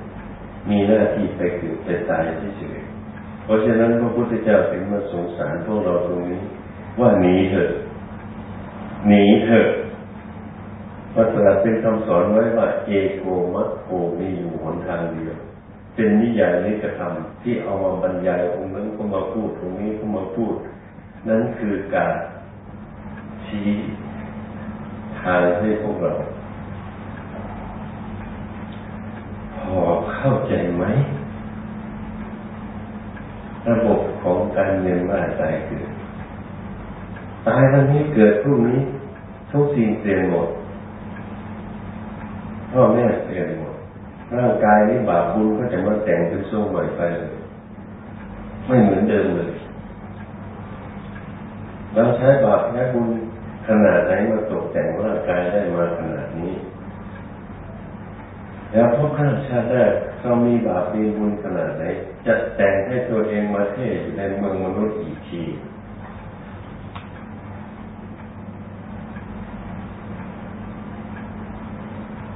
มีหน้าที่ไปเกิดไปตายเฉยเพราะฉะนั้นพระพุทธเจ้าถึงมาสงสารพวกเราตรงนี้ ว่าหนีเถอะ หนีเถอะพระตรัสเป็นคำสอนไว้ว่า เอโกมัคโกมีอยู่หนทางเดียว เป็นนิยายนิกธรรมที่เอามาบรรยายองค์นั้นก็มาพูดตรงนี้ก็มาพูด นั่นคือการชี้ทางให้พวกเรา พอเข้าใจไหม ระบบของการเรียนว่าตายเกิด ตายวันนี้เกิดพรุ่งนี้ทุกสิ่งเปลี่ยนหมดพ่อแม่เปลี่ยนหมดร่างกายนี้บาปบุญก็จะมาแต่งเป็นทรงใหม่ไปเลยไม่เหมือนเดิมเลยเราใช้บาปแค่บุญขนาดไหนมาตกแต่งร่างกายได้มาขนาดนี้ แล้วพวกข้าชาติแรกเรามีบาปมีบุญขนาดไหนจัดแต่งให้ตัวเองมาเทศอยู่ในเมืองมนุษย์อีกที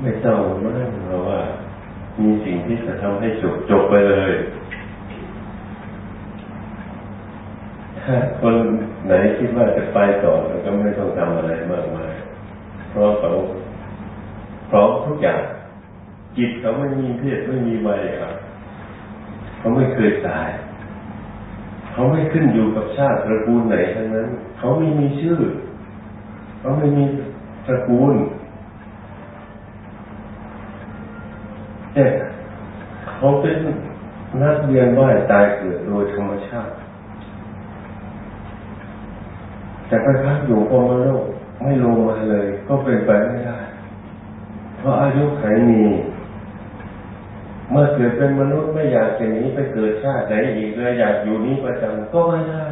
ไม่ต้องมากเพราะว่า มีสิ่งที่จะทำให้จบจบไปเลยถ้าคนไหนคิดว่าจะไปต่อแล้วก็ไม่ต้องทำอะไรมากมาย เพราะเขาพร้อมทุกอย่าง จิตเขาไม่มีเพศไม่มีวัยครับเขาไม่เคยตาย เขาไม่ขึ้นอยู่กับชาติตระกูลไหนทั้งนั้น เขาไม่มีชื่อ เขาไม่มีตระกูลแต่ เขาเป็นนักเรียนว่ายตายเกิดโดยธรรมชาติ แต่ไปพักอยู่พมโลกไม่ลงมาเลย ก็เป็นไปไม่ได้ เพราะอายุไขมี เมื่อเกิดเป็นมนุษย์ไม่อยากจะหนีไปเกิดชาติไหนอีกเลยอยากอยู่นี้ประจำก็ไม่ได้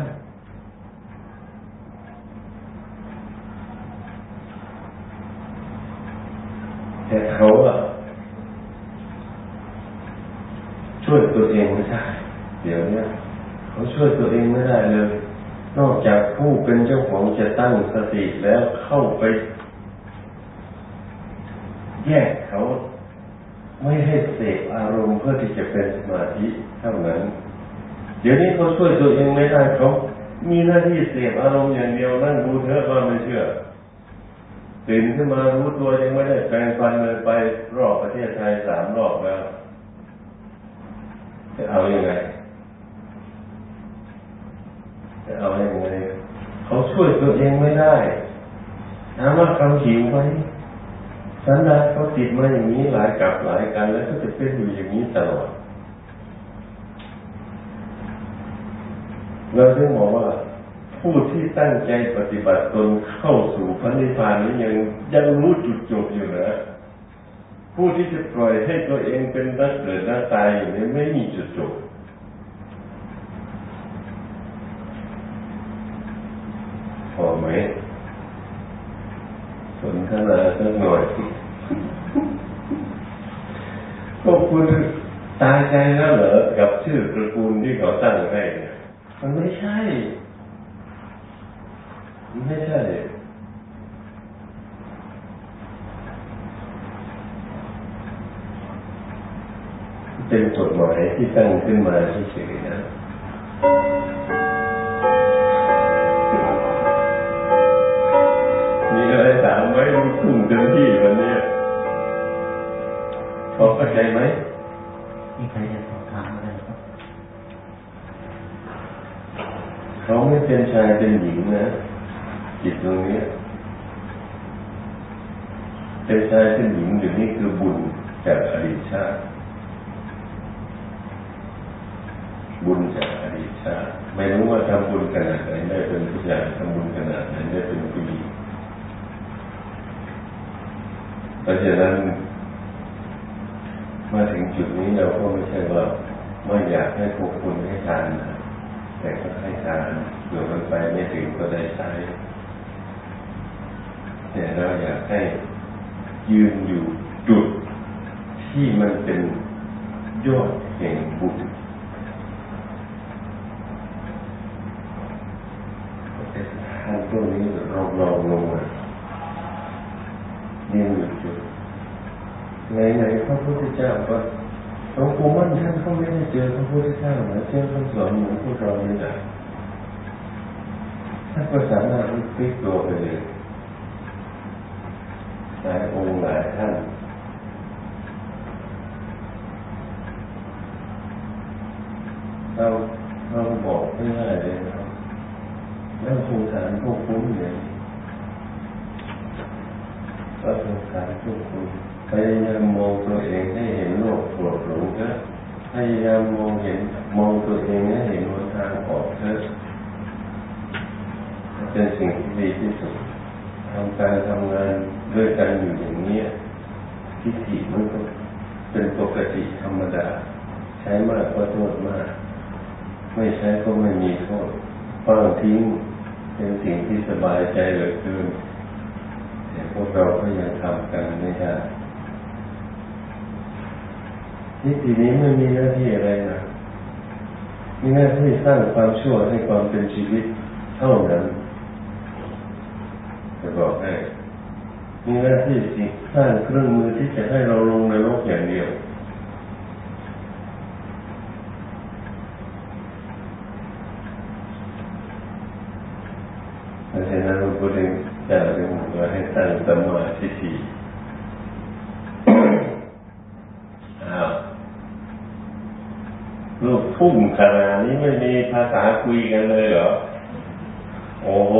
แต่เขาอะช่วยตัวเองไม่ได้ เดี๋ยวนี้เขาช่วยตัวเองไม่ได้เลยนอกจากผู้เป็นเจะตั้งสติแล้วเข้าไปแยกเขาไม่ให้เสพอารมณ์เพื่อที่จะเป็นสมาธิเท่านั้น เดี๋ยวนี้เขาช่วยตัวเองไม่ได้เขามีหน้าที่เสพอารมณ์อย่างเดียวนั่งดูเถอะว่าไม่เชื่อตื่นขึ้นมารู้ตัวยังไม่ได้แปลงฟันเลยไปรอบประเทศไทยสามรอบแล้วจะเอาอยัางไงจะเอาอย่างไรเขา ช่วยตัวเองไม่ได้ถามว่าเขาหิวไหมสันดานเขาติดมาอย่างนี้หลายกับหลายกันแล้วก็จะเป็นอยู่อย่างนี้ตลอดเราจึงบอกว่าผู้ที่ตั้งใจปฏิบัติตนเข้าสู่พระนิพพานนี้ยังยังรู้จุดจบอยู่นะผู้ที่จะปล่อยให้ตัวเองเป็นนักเกิดนักตายอยู่นี้ไม่มีจุดจบพอ ไหมสนทนาสักหน่อยพวกคุณตายใจแล้วเหรอ กับชื่อตระกูลที่เขาตั้งให้เนี่ยมันไม่ใช่ มันไม่ใช่เป็นกฎหมายที่ตั้งขึ้นมาเฉยๆนะามไว้ลูกทุ่งเต็มที่วันนี้พอเข้าใจไหมมีใครจะสอบถามอะไรครับเขาไม่เป็นชายเป็นหญิงนะจิตตรงนี้เป็นชายเป็นหญิงอยู่นี่คือบุญจากอดีตชาติบุญจากอดีตชาติไม่รู้ว่าทำบุญขนาดไหนได้เป็นผู้ชายทำบุญขนาดไหนได้เป็นผู้หญิง เพราะฉะนั้นมาถึงจุดนี้เราก็ไม่ใช่ว่าไม่อยากให้พวกคุณให้ทานแต่ก็ให้ทานเผื่อมันไปไม่ถึงก็ได้ใช้แต่เราอยากให้ยืนอยู่จุดที่มันเป็นยอดแห่งบุญแต่านตัวนี้เราลองลงมา ยืนอยู่จุดไหนไหนพระพุทธเจ้าก็หลวงปู่มั่นท่านเขาไม่ได้เจอพระพุทธเจ้าเหมือนเจอคำสอนเหมือนพวกเรานี่แหละท่านก็สามารถพลิกตัวไปเลยหลายองค์หลายท่านเราเราบอกไม่ได้เลยนะแล้วสงสารพวกคุ้มอย่าง ก็สงสารทุกคนพยายามมองตัวเองให้เห็นโลกโกรธหลงเถอะพยายามมองเห็นมองตัวเองให้เห็นหนทางออกเถอะเป็นสิ่งที่ดีที่สุดทำการทำงานด้วยกันอยู่อย่างนี้ทิฏฐิมันก็เป็นปกติธรรมดา ใช้มากก็โทษมาก ไม่ใช้ก็ไม่มีโทษฟังทิ้งเป็นสิ่งที่สบายใจเหลือเกิน พวกเราก็ยังทำกันไม่ได้ทิฏฐินี้ไม่มีหน้าที่อะไรนะมีหน้าที่สร้างความชั่วให้ความเป็นชีวิตเท่านั้นจะบอกให้มีหน้าที่สิสร้างเครื่องมือที่จะให้เราลงในโลกอย่างเดียวเพราะฉะนั้นพระพุทธเจ้าจึงบอกว่าให้ตั้งสมาธิอ้าวลูกทุ่งขนาดนี้ไม่มีภาษาคุยกันเลยเหรอ โอ้โห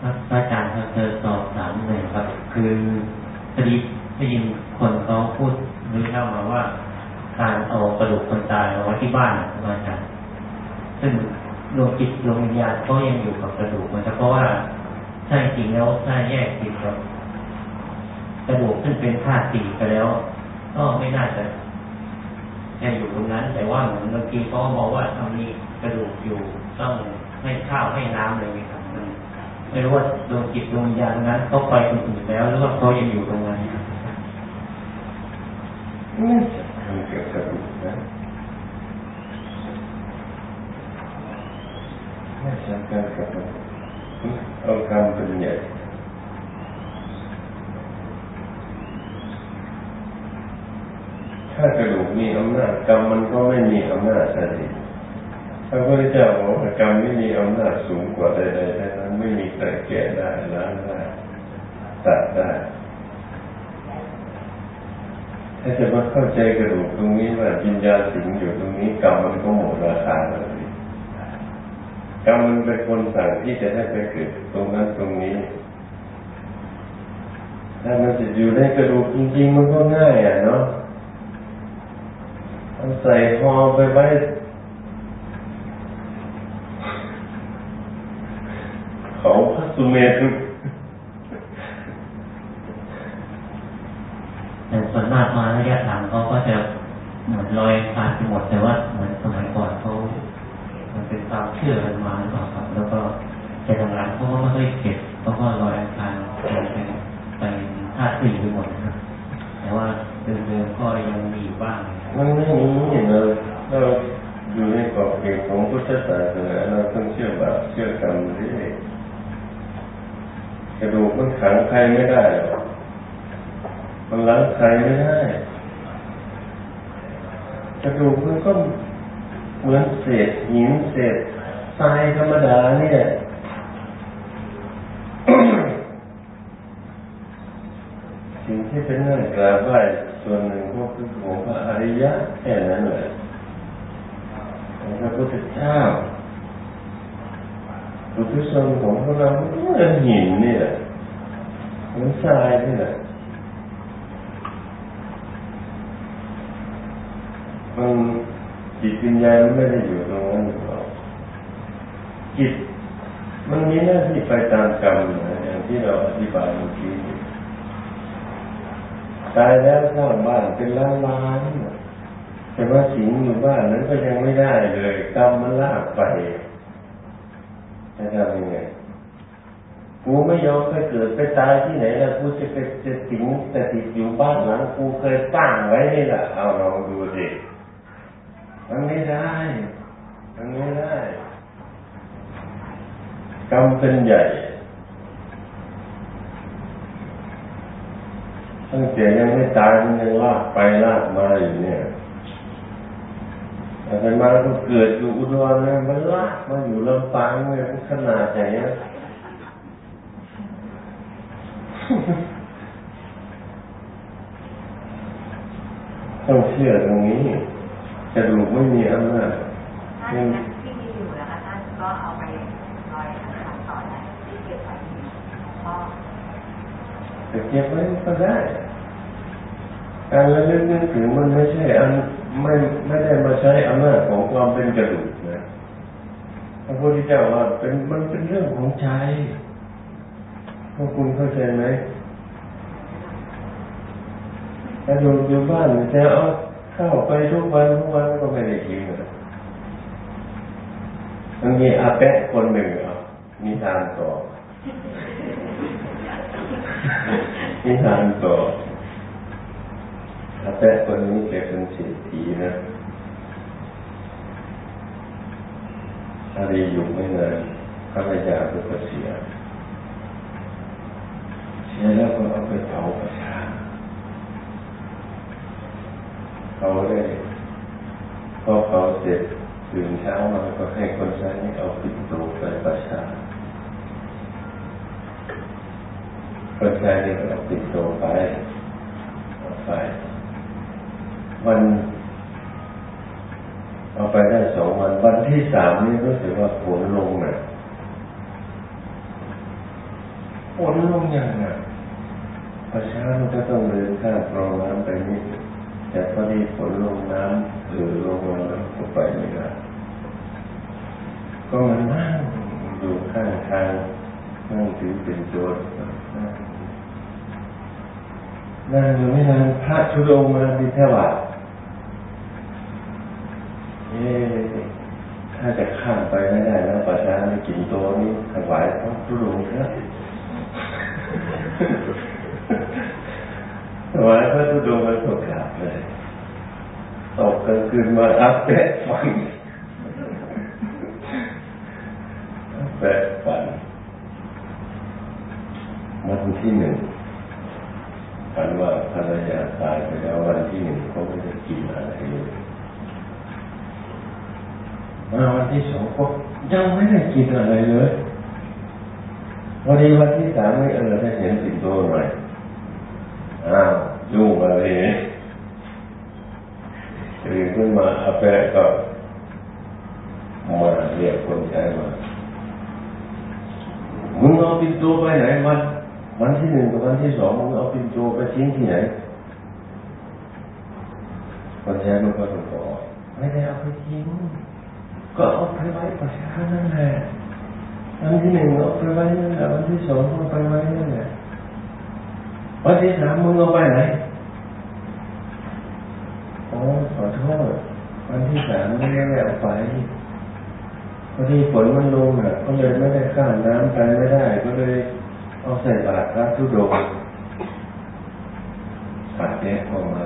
ครับอาจารย์ครับเจอสอบถามหนึ่งครับ คือพอดีได้ยินคนเขาพูดหรือเล่ามาว่า การเอากระดูกคนตายมาไว้ที่บ้านครับอาจารย์ซึ่ง ดวงจิตดวงวิญญาณก็ยังอยู่กับกระดูกมันเพราะว่าถ้าจริงแล้วถ้าแยกจิตกับกระดูกซึ่งเป็นธาตุสี่ไปแล้ว ก็ไม่น่าจะจะอยู่ตรงนั้น แต่ว่าเหมือนบางทีเขาบอกว่าทำมีกระดูกอยู่ต้องให้ข้าวให้น้ำอะไรอย่างเงี้ยครับมันไม่รู้ว่าดวงจิตดวงวิญญาณตรงนั้นเขาไปตรงอื่นแล้วหรือว่าเขายังอยู่ตรงนั้นไม่จะทำเกี่ยวกับการกระดูกเอากรรมเป็นใหญ่ถ้ากระดูกมีอำนาจกรรมมันก็ไม่มีอำนาจอะไรพระพุทธเจ้าบอกว่ากรรมไม่มีอำนาจสูงกว่าใดๆทั้งนั้นไม่มีใครแก้ได้ล้างได้ตัดได้ถ้าจะมาเข้าใจกระดูกตรงนี้ว่าวิญญาณสิงอยู่ตรงนี้กรรมมันก็หมดราคาเลย กรรมมันเป็นคนสั่งที่จะให้ไปเกิดตรงนั้นตรงนี้ ถ้ามันจะอยู่ในกระดูกจริงๆมันก็ง่ายอะเนาะเอาใส่หอไปไว้เขาพระสุเมรุ แต่ส่วนมากมาระยะหลังเขาก็จะเหมือนลอยคลานไปหมดแต่ว่าเหมือนสมัยก่อนเขามันเป็นความเชื่อกันมาหรือเปล่าครับ แล้วก็แต่หลังๆเขาก็ไม่ค่อยเก็บเขาก็ลอยคลานไปไปธาตุสี่ไปหมดนะครับ แต่ว่าเดิมๆก็ยังมีอยู่บ้างนะครับ มันไม่มีเราเราอยู่ในกรอบเขตของพุทธศาสนา เชื่อบาปเชื่อกรรมเรื่อยกระดูกมันขังใครไม่ได้หรอกมันล้างใครไม่ได้ กระดูกมันก็เหมือนเศษหินเศษทรายธรรมดาเนี่ยสิ่งที่เป็นเรื่องกราบไหว้ส่วนหนึ่งก็คือของพระอริยะแค่นั้นแหละของพระพุทธเจ้า บุตรชนของพวกเราก็เหมือนหินนี่แหละเหมือนทรายนี่แหละมันจิตวิญญาณไม่ได้อยู่ตรงนั้นหรอกจิตมันมีหน้าที่ไปตามกรรมนะอย่างที่เราอธิบายเมื่อกี้ตายแล้วสร้างบ้านเป็นล้านล้านแต่ว่าสิงอยู่บ้านนั้นก็ยังไม่ได้เลยกรรมมันลากไป จะทำยังไงกูไม่ยอมไปเกิดไปตายที่ไหนแล้วกูจะไปจะสิงแต่ติดอยู่บ้านหลังกูเคยสร้างไว้นี่แหละเอาลองดูสิมันไม่ได้มันไม่ได้กรรมเป็นใหญ่ตั้งแต่ยังไม่ตายมันยังลากไปลากมาอยู่เนี่ย แต่ไปมาก็เกิดอยู่อุดรนะมันลากมาอยู่ลำปางเนี่ยมันขนาดไหนนะต้องเชื่อตรงนี้กระดูกไม่มีอำนาจถ้าอย่างนั้นที่มีอยู่นะคะท่านก็เอาไปลอยอังคารต่อได้ที่เก็บไว้ก็แต่เก็บไว้ก็ได้ การระลึกนึกถึงมันไม่ใช่อันไม่ไม่ได้มาใช้อำนาจของความเป็นกระดูกนะพระพุทธเจ้าว่าเป็นมันเป็นเรื่องของใจพวกคุณเข้าใจไหมถ้าอยู่อยู่บ้านจะเอาข้าวไปทุกวันทุกวันก็ไม่ได้กินเลยมันมีอาแปะคนหนึ่งอะมีทานต่อมีทานต่อ อาแปะคนนี้แกเป็นเศรษฐีนะอะไรอยู่ไม่นานภรรยาก็เสีย เสียแล้วก็เอาไปเผาประชาเขาได้พอเขาเสร็จตื่นเช้ามาก็ให้คนใช้เอาปิดโตไปประชาคนใช้นี่ก็เอาปิดโตไปเอาไป วันเอาไปได้สองวันวันที่สามนี่รู้สึกว่าฝนลงน่ะฝนลงยังน่ะประชามันก็ต้องเดินข้ามคลองน้ำไปนิดแต่พอดีฝนลงน้ำหรือลงมาแล้วก็ไปไม่ได้ก็มานั่งอยู่ข้างทางนั่งถือเป็นโจทย์นั่งอยู่ไม่นานพระชุดงมาบิณฑบาต เอ๊ถ้าจะข้ามไปไม่ได้แล้วประชาไม่กินตัวนี้ถวายพระชุงครับถวายพระชุดงมันตกกลับเลยตกกลางคืนมาอัปเดตฟังอัปเดตฟังวันที่หนึ่งฝันว่าภรรยาตายไปแล้ววันที่หนึ่งเขาไม่ได้กินอะไร มาวันที่สองก็ยังไม่ได้กินอะไรเลยวันนี้วันที่สามไม่เออได้เห็นสิ่งตัวหน่อยอ้าวยุ่งอะไรตื่นขึ้นมาอาแปะก็มาเรียกคนใช้มามึงเอาปินโตไปไหนมันวันที่หนึ่งกับวันที่สองมึงเอาปินโตไปทิ้งที่ไหนคนใช้มันก็ต้องบอกไม่ได้เอาไปทิ้ง ก็เอาไปไว้ประชานั่นแหละวันที่หนึ่งเอาไปไว้นั่นแหละวันที่สองเอาไปไว้นั่นแหละวันที่สามมึงเอาไปไหนอ๋อขอโทษวันที่สามไม่ได้เอาไปพอดีฝนมันลงอะก็เลยไม่ได้ข้ามน้ำไปไม่ได้ ก็เลยเอาใส่บาตรพระทุดงปากแยกออกมา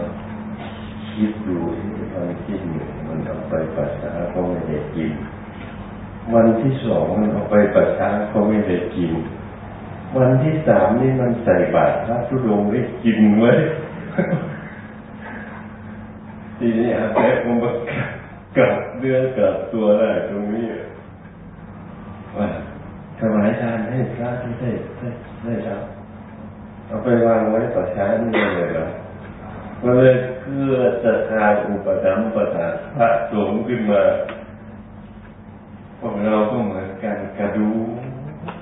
คิดดูที่วันที่หนึ่งมันเอาไปปัสสาวะก็ไม่ได้กิน วันที่สองมันเอาไปปัสสาวะก็ไม่ได้กิน วันที่สามนี่มันใส่บาตรพระทุดงได้กินไว้ทีนี้อาแปะมันกับเดือนกับตัวได้ตรงนี้ว่าถวายทานให้พระที่ได้ได้ได้รับเอาไปวางไว้ต่อช้านี่เลยเหรอก็เลย เพื่อจะทาอุปถัมปะทานพระสงฆ์ขึ้นมาพวกเราก็เหมือนกันกระดูก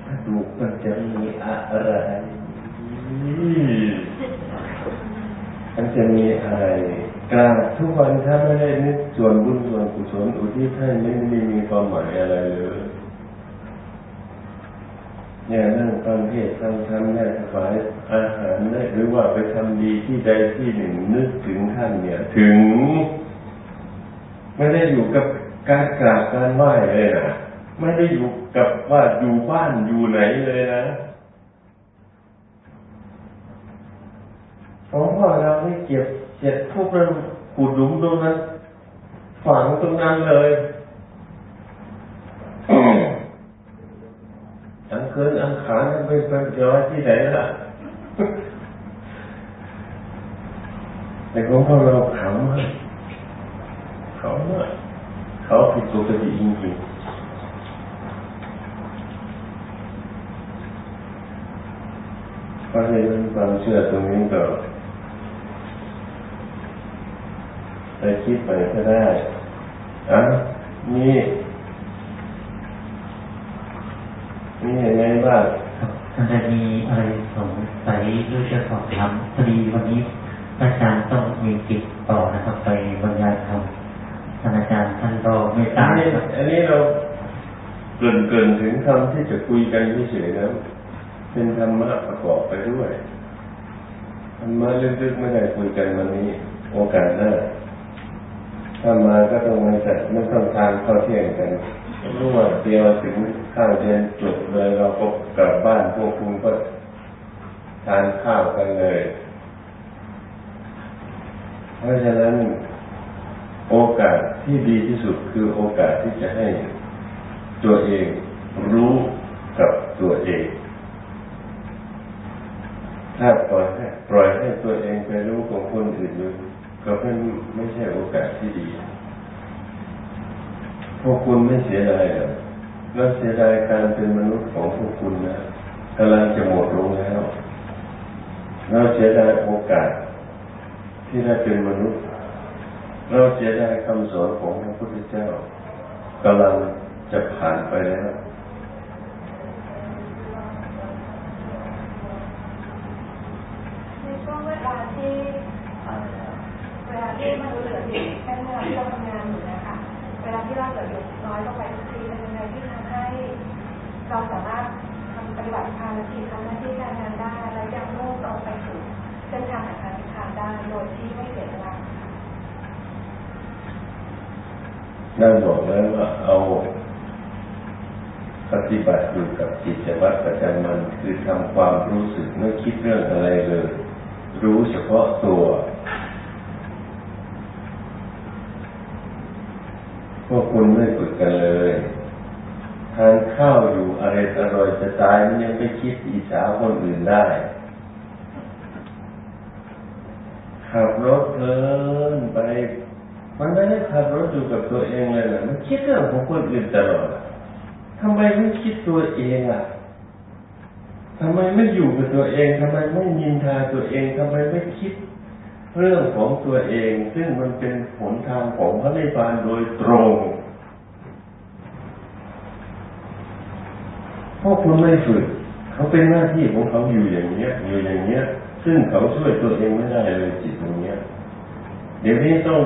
กระดูกมันจะมีอะไรมันจะมีอะไรกลางทุกวันถ้าไม่ได้นึกส่วนบุญส่วนกุศลอุทิศให้ไม่ไม่มีความหมายอะไรเลย เนี่ยนั่งฟังเทศฟังธรรมได้ถวายอาหารได้หรือว่าไปทำดีที่ใดที่หนึ่งนึกถึงท่านเนี่ย ถึง ไม่ได้อยู่กับการกราบการไหว้เลยนะไม่ได้อยู่กับว่าอยู่บ้านอยู่ไหนเลยนะของพ่อเราไม่เก็บเสร็จทุกเรื่องขุดหลุมตรงนั้นฝังตรงนั้นเลยอั งคืนอังขานไปไปย้อยที่ไหนล่ะแต่ของพ่อเราขามากขามากเขาผิดปกติจริงๆเพราะฉะนั้นความเชื่อตรงนี้ก็ไปคิดไปก็ได้อะมี มีอย่างไรบ้างมันจะมีอะไรสงสัยหรือจะสอบถามพอดีวันนี้อาจารย์ต้องมีกิจต่อนะครับไปบรรยายธรรมท่านอาจารย์ท่านก็ไม่อัตานมนี้ครับอันนี้เราเกรินเกินถึงคำที่จะคุยกันเฉยๆนะเป็นธรรมะประกอบไปด้วยธรรมะลึกๆไม่ได้คุยกันวันนี้ โอกาสหน้าถ้ามาก็ต้องไม่จัดไม่ต้องทานข้าวเที่ยงกัน รู้ว่าเดียวถึงข้าวเย็นจบเลยเราก็กลับบ้านพวกคุณก็ทานข้าวกันเลย เพราะฉะนั้นโอกาสที่ดีที่สุดคือโอกาสที่จะให้ตัวเองรู้กับตัวเอง ถ้าปล่อยให้ปล่อยให้ตัวเองไปรู้ของคนอื่นก็ไม่ไม่ใช่โอกาสที่ดี พวกคุณไม่เสียดายหรอแล้วเสียดายการเป็นมนุษย์ของพวกคุณนะกำลังจะหมดลงแล้วเราเสียดายโอกาส ที่ได้เป็นมนุษย์ เราเสียดายคำสอนของพระพุทธเจ้ากำลังจะผ่านไปแล้วเวลาที่เวลาที่มันเหลืออยู่แค่เวลาที่เราทำงานอยู่นะคะเว ลาที่เราเหลืออยู่น้อยลงไปทุกทีเป็นยังไงที่ทำให้เราสามารถทำปฏิบัติภารกิจทำหน้าที่การงานได้ และยังมุ่งตรงไปสู่เส้นทางแห่งการทานได้โดยที่ไม่เสียเวลาได้บอกแล้วว่าเอาปฏิบัติอยู่กับจิตวัตรประจำวันคือทำความรู้สึกไม่คิดเรื่องอะไรเลย รู้เฉพาะตัว วกคุณไม่ฝึกกันเลยทานข้าวอยู่อะไรอร่อยจะตายมันยังไปคิดอิจฉาคนอื่นได้ขับรถเพลินไป มันไม่ได้ขับรถอยู่กับตัวเองเลยนะมันคิดเรื่องของคนอื่นตลอดทำไมไม่คิดตัวเองอะทำไมไม่อยู่กับตัวเองทำไมไม่ยินทาตัวเองทำไมไม่คิด เรื่องของตัวเอง ซึ่งมันเป็นผลทางของพระนิพพานโดยตรงพวกคุณไม่ฝึก เขาเป็นหน้าที่ของเขาอยู่อย่างเนี้ย อยู่อย่างเนี้ย ซึ่งเขาช่วยตัวเองไม่ได้เลยจิตตรงเนี้ย เดี๋ยวนี้ต้อง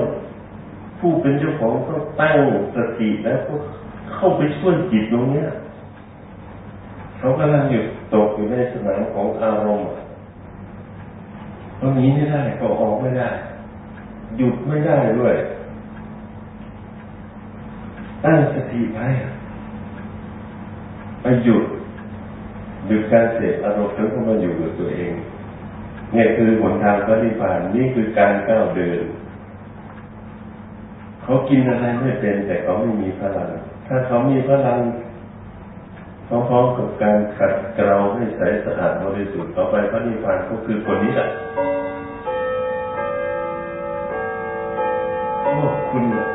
ผู้เป็นเจ้าของต้องตั้งสติแล้วก็เข้าไปช่วยจิตตรงเนี้ยเขากำลังอยู่ตกอยู่ในสนามของอารมณ์ ตรงนี้ไม่ได้ก็ออกไม่ได้ หยุดไม่ได้ด้วย ตั้งสติไว้ไปหยุด หยุดการเสพอารมณ์แล้วก็มาอยู่กับตัวเอง เนี่ยคือหนทางปฏิบัตินี่คือการก้าวเดิน เขากินอะไรไม่เป็นแต่เขาไม่มีพลัง ถ้าเขามีพลังพร้อมๆกับการขัดเกลาให้ใสสะอาดบริสุทธิ์ต่อไปพระนิพพานก็คือคนนี้แหละ พวกคุณ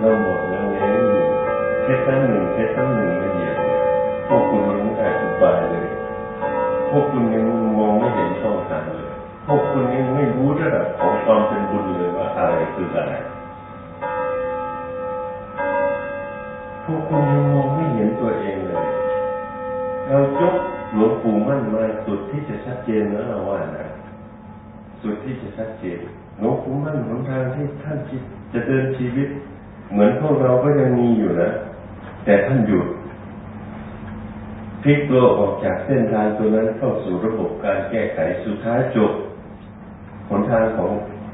เราหมดแล้วเลี้ยงอยู่แค่ตั้งหนึ่งแค่ตั้งหนึ่งไม่เหยียบเลยพวกคุณยังไม่ได้อุบายเลย พวกคุณยังมองไม่เห็นช่องทางเลย พวกคุณยังไม่รู้ระดับของความเป็นบุญเลยว่าอะไรคืออะไรพวกคุณยังมองไม่เห็นตัวเองเลย เรายกหลวงปู่มั่นมาสุดที่จะชัดเจนแล้วเราว่านะสุดที่จะชัดเจน หลวงปู่มั่นทางที่ท่านจะเดินชีวิต เหมือนพวกเราก็ยังมีอยู่นะ แต่ท่านหยุดพลิกตัวออกจากเส้นทางตัวนั้นเข้าสู่ระบบการแก้ไขสุดท้ายจบหนทางของ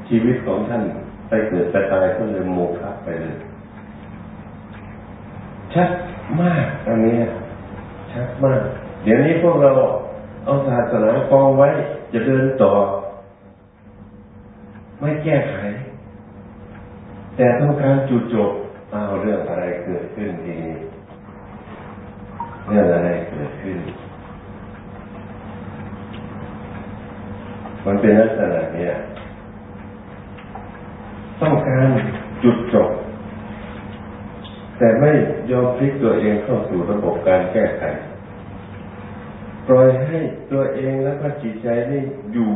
ชีวิตของท่านไปเกิดไปตายก็เลยโมฆะไปเลยชัดมากอันนี้ชัดมาก เดี๋ยวนี้พวกเราเอาศาสนากองไว้จะเดินต่อ ไม่แก้ไข แต่ต้องการจุดจบเอาเรื่องอะไรเกิดขึ้นทีนี้เรื่องอะไรเกิดขึ้น มันเป็นลักษณะนี้ต้องการจุดจบ แต่ไม่ยอมพลิกตัวเองเข้าสู่ระบบการแก้ไขปล่อยให้ตัวเองแล้วก็จิตใจนี่อยู่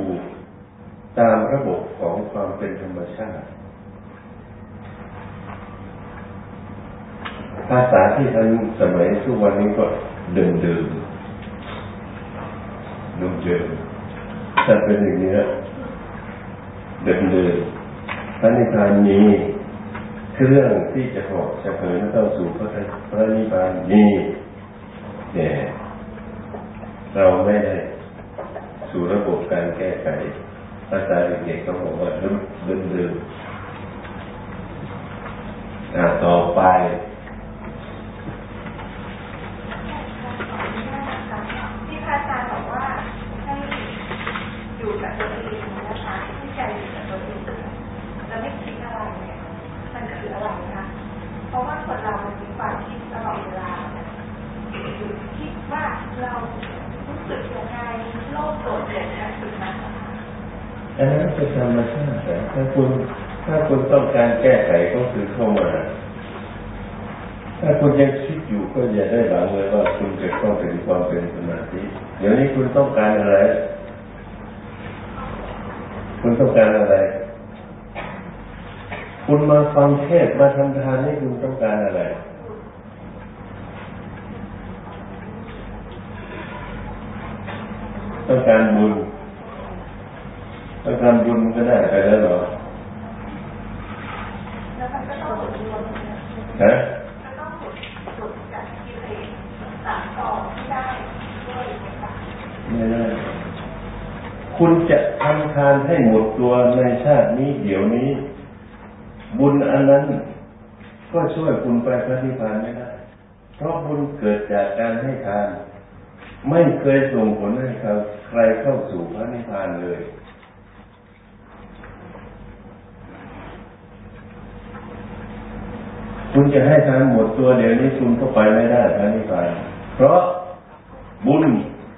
ตามระบบของความเป็นธรรมชาติ ภาษาที่ทันสมัยทุกวันนี้ก็เดิมเดิมเดิมเดิมแต่เป็นอย่างนี้เดิมเดิมพระนิพพานมีเครื่องที่จะหอกจะเหินเข้าสู่พระพระนิพพานมีแต่เราไม่ได้สู่ระบบการแก้ไขภาษาเด็กๆเขาบอกว่าดึมดึมดึมต่อไป ที่พระอาจารย์บอกว่าให้อยู่กับตัวเองนะคะที่ใจอยู่กับตัวเองแล้วไม่คิดอะไรเนี่ยมันคืออะไรคะเพราะว่าคนเรามันมีความคิดตลอดเวลาอยู่คิดว่าเรารู้สึกยังไงโลกโกรธเกลียดชังสุดนั้น อันนั้นเป็นธรรมชาติแต่ถ้า คุณ ถ้าคุณต้องการแก้ไขก็คือเข้ามา ถ้าคุณยังคิดอยู่ก็อย่าได้หวังเลยว่าคุณจะเข้าถึงความเป็นสมาธิเดี๋ยวนี้คุณต้องการอะไร คุณต้องการอะไร คุณมาฟังเทศมาทำทานนี่คุณต้องการอะไรต้องการบุญต้องการบุญมันก็ได้ไปแล้วหรอ นะคะไม่ได้คุณจะทำทานให้หมดตัวในชาตินี้เดี๋ยวนี้ บุญอันนั้น ก็ช่วยคุณไปพระนิพพานไม่ได้ เพราะบุญเกิดจากการให้ทาน ไม่เคยส่งผลให้เขาใครเข้าสู่พระนิพพานเลย คุณจะให้ทานหมดตัวเดี๋ยวนี้คุณก็ไปไม่ได้พระนิพพานเพราะบุญ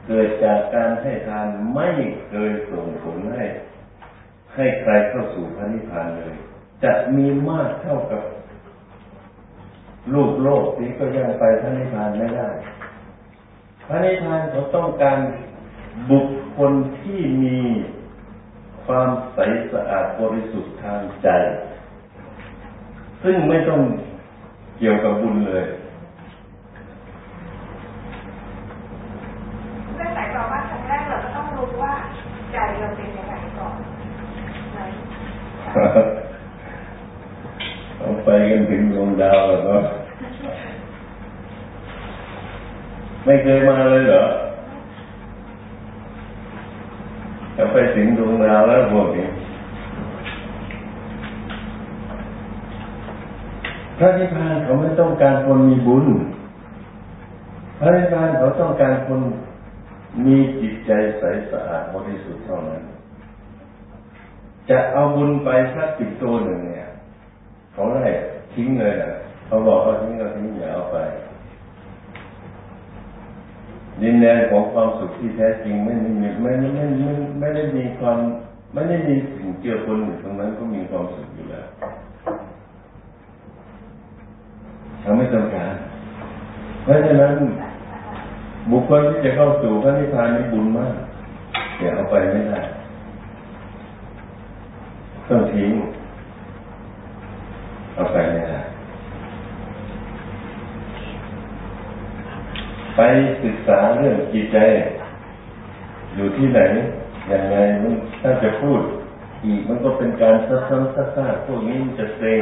เกิดจากการให้ทานไม่เคยส่งผลให้ ให้ใครเข้าสู่พระนิพพานเลย จะมีมากเท่ากับลูกโลกนี้ก็ยังไปพระนิพพานไม่ได้ พระนิพพานเขาต้องการบุคคลที่มีความใสสะอาดบริสุทธิ์ทางใจ ซึ่งไม่ต้อง เกี่ยวกับบุญเลยนั่นหมายความว่าครั้งแรกเราก็ต้องรู้ว่าใจเราเป็นยังไงก่อนไหมต้องไปกันถึงดวงดาวแล้วเนาะไม่เคยมาเลยเหรอจะไปถึงดวงดาวแล้วพวกนี้พ ระนิพพานเขาไม่ต้องการคนมีบุญพระนิพพานเขาต้องการคนมีจิตใจใสสะอาดบริสุทธิ์เท่านั้น จะเอาบุญไปสักสิบตัวหนึ่งเนี่ยเขาไล่ทิ้งเลยนะเขาบอกเขาทิ้งก็ทิ้งอย่าเอาไปดินแดนของความสุขที่แท้จริงไม่มีไม่ไม่ไม่ไม่ไม่ได้มีความ ไม่ได้มีสิ่งเกี่ยวคนอยู่ตรงนั้นก็มีความสุขอยู่แล้ว เขาไม่ต้องการเพราะฉะนั้นบุคคลที่จะเข้าสู่พระนิพพานนี้บุญมากอย่เอาไปไม่ได้ต้องทิ้งเอาไปไม่ได้ไปศึกษาเรื่องจิตใจ อยู่ที่ไหนอย่างไรมันถ้าจะพูดอีกมันก็เป็นการซักซ้ำซักซากพวกนี้มันจะเซ็ง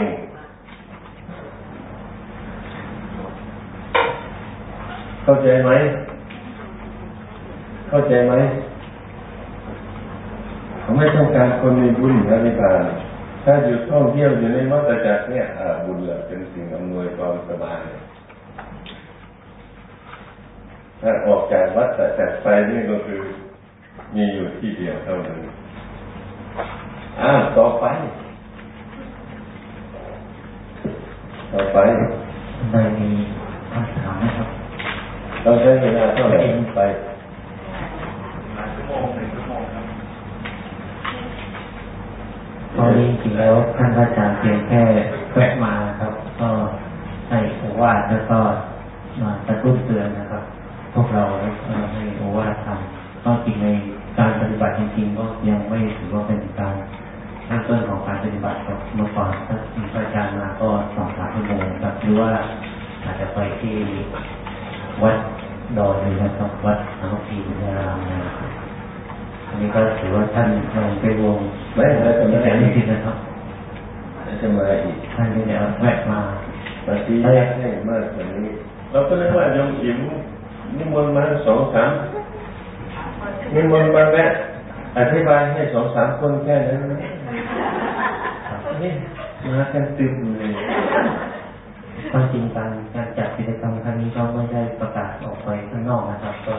เข้าใจไหม เข้าใจไหมเขาไม่ต้องการคนมีบุญพระนิพพานถ้าอยู่ท่องเที่ยวอยู่ในวัฏจักรเนี่ยอ่าบุญเหล่าเป็นสิ่งอำนวยความสบายถ้าออกจากวัฏจักรไปนี่ก็คือมีอยู่ที่เดียวเท่านั้นอ่าต่อไป ต่อไป ได้มีคำถามไหมครับ เราใช้เวลาเท่าไหร่ไป ตอนนี้จริงแล้วท่านพระอาจารย์เพียงแค่แวะมาครับ ก็ให้โอวาทแล้วก็มากระตุ้นเตือนนะครับ พวกเราเอ่อให้โอวาททำก็จริงในการปฏิบัติจริงๆก็ยังไม่ถือว่าเป็นการเริ่มต้นของการปฏิบัติครับเมื่อก่อนถ้ามีพระอาจารย์มาก็สองสามชั่วโมงครับหรือว่าอาจจะไปที่วัดดอนเลยนะครับ วัดสามัคคีวิทยารามนะครับ อันนี้ก็ถือว่าท่านลงไปวง ไม่ไม่ไม่ แต่ไม่ผิดนะครับ แล้วจะมาอีก ท่านนี่เนี่ยแวะมา บางทีอยากให้มากกว่านี้ เราก็นึกว่าโยมอิ๋มนิมนต์มาสองสาม นิมนต์มาแม่อธิบายให้สองสามคนแค่นั้นนะนี่มากันตึมเลย ความจริงการการจัดกิจกรรมครั้งนี้ก็ไม่ได้ประกาศออกไปข้างนอกนะครับ ก็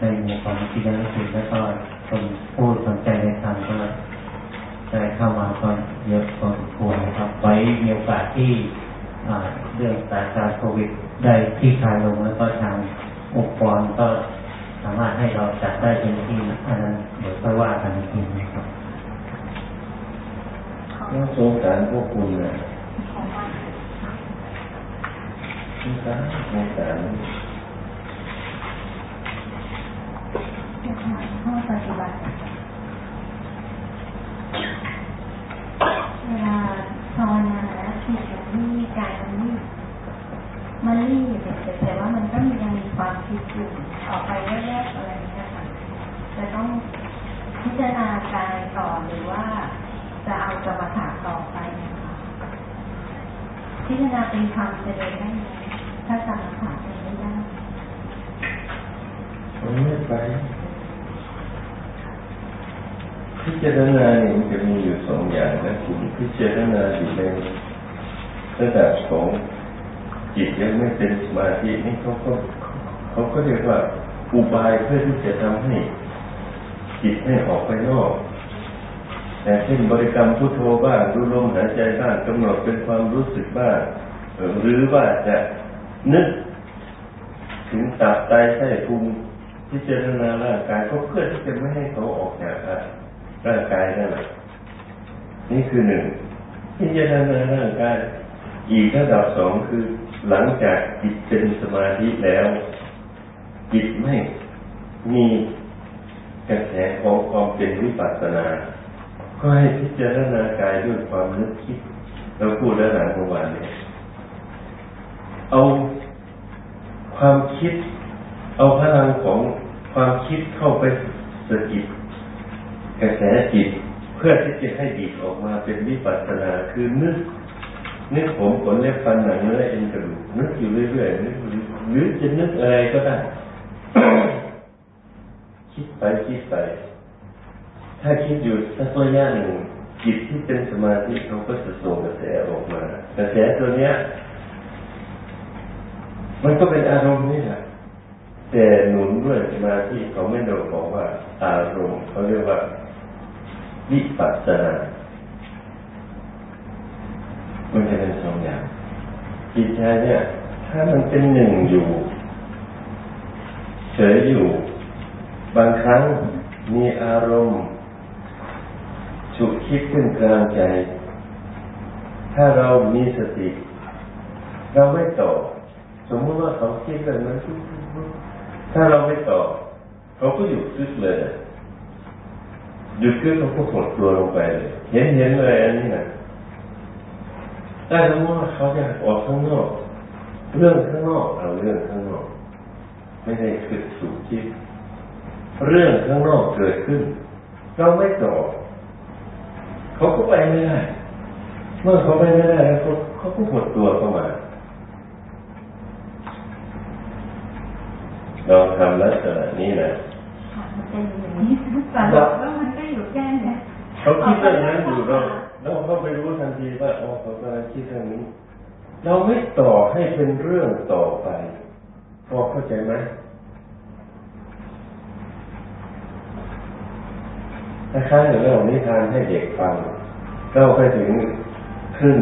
ในหมู่ของศิลปินแล้วก็คนผู้สนใจในธรรมก็ได้เข้ามาก็เยอะพอสมควรนะครับ ไว้มีโอกาสที่อ่าเรื่องสถานการณ์โควิดได้ที่คลายลงแล้วก็ทางองค์กรก็สามารถให้เราจัดได้เต็มที่อันนั้นเดี๋ยวค่อยว่ากันอีกทีนะครับน้องสงสารพวกคุณนะสงสารสงสาร ข้อปฏิบัติเวลาภาวนาแล้วจิตมันนี่กายมันนี่ มันรีบแต่แต่ว่ามันก็ยังมีความคิดอยู่ออกไปแรกๆอะไรเงี้ค่ะจะต้องพิจารณากายต่อหรือว่าจะเอากรรมฐานต่อไปนะคะพิจารณาเป็นธรรมจะเดินได้ไหมถ้ากรรมฐานเป็นไม่ได้ผมไม่ไปพิจารณาเนี่ยมันจะมีอยู่สองอย่างนะคุณพิจารณาอยู่ในระดับของ จิตยังไม่เป็นสมาธินี่เขาก็เขาก็เรียกว่าอุบายเพื่อที่จะทำให้จิตให้ออกไปนอกแต่เช่นบริกรรมพุทโธบ้างดูลมหายใจบ้างกำหนดเป็นความรู้สึกบ้างหรือว่าจะนึกถึงตับไตไส้พุงพิจารณาร่างกายก็เพื่อที่จะไม่ให้เขาออกจากร่างกายนั่นแหละนี่คือหนึ่งพิจารณาร่างกายอีกระดับสองคือ หลังจากจิตเป็นสมาธิแล้ว จิตไม่มีกระแสของความเป็นวิปัสสนา ก็ให้พิจารณากายด้วยความนึกคิด เราพูดแล้วหลังเมื่อวานเนี่ยเอาความคิด เอาพลังของความคิดเข้าไปสะกิดกระแสจิต เพื่อที่จะให้ดีออกมาเป็นวิปัสสนาคือนึก นึกผมขนเล็บฟันหนังเนื้อเอ็นกระดูกนึกอยู่เรื่อยๆนึกหรือจะนึกอะไรก็ได้ คิดไปคิดไป ถ้าคิดอยู่สักระยะหนึ่งจิตที่เป็นสมาธิเขาก็จะส่งกระแสออกมากระแสตัวเนี้ย มันก็เป็นอารมณ์นี่แหละแต่หนุนด้วยสมาธิเขาไม่โดนบอกว่า อารมณ์เขาเรียกว่าวิปัสสนา มันจะเป็นสองอย่างจิตใจเนี่ย ถ้ามันเป็นหนึ่งอยู่เฉยอยู่ บางครั้งมีอารมณ์ฉุกคิดขึ้นกลางใจ ถ้าเรามีสติ เราไม่ตอบสมมติว่าเขาคิดเรื่องนั้นถ้าเราไม่ตอบเขาก็หยุดคิดเลยหยุดคิดเขาก็หดตัวลงไปเลย เห็นเห็นเลยอันนี้นะ แต่สมมติว่าเขาอยากออกข้างนอก เรื่องข้างนอกเอาเรื่องข้างนอก ไม่ได้คิดสู่คิดเรื่องข้างนอกเกิดขึ้น เราไม่ตอบเขาก็ไปไม่ได้ เมื่อเขาไปไม่ได้แล้วเขาเขาก็หดตัวเข้ามาเราทำลักษณะนี้นะค่ะมันเป็นอย่างนี้แต่บอกว่ามันก็อยู่แค่เนี้ยเขาคิดเรื่องนั้นอยู่เรา เราก็ไปรู้ทันทีว่าอ๋อเขากำลังคิดเรื่องนี้ เราไม่ต่อให้เป็นเรื่องต่อไป พอเข้าใจไหมคล้ายๆกับเรื่องนิทานให้เด็กฟังเราไปถึงครึ่ง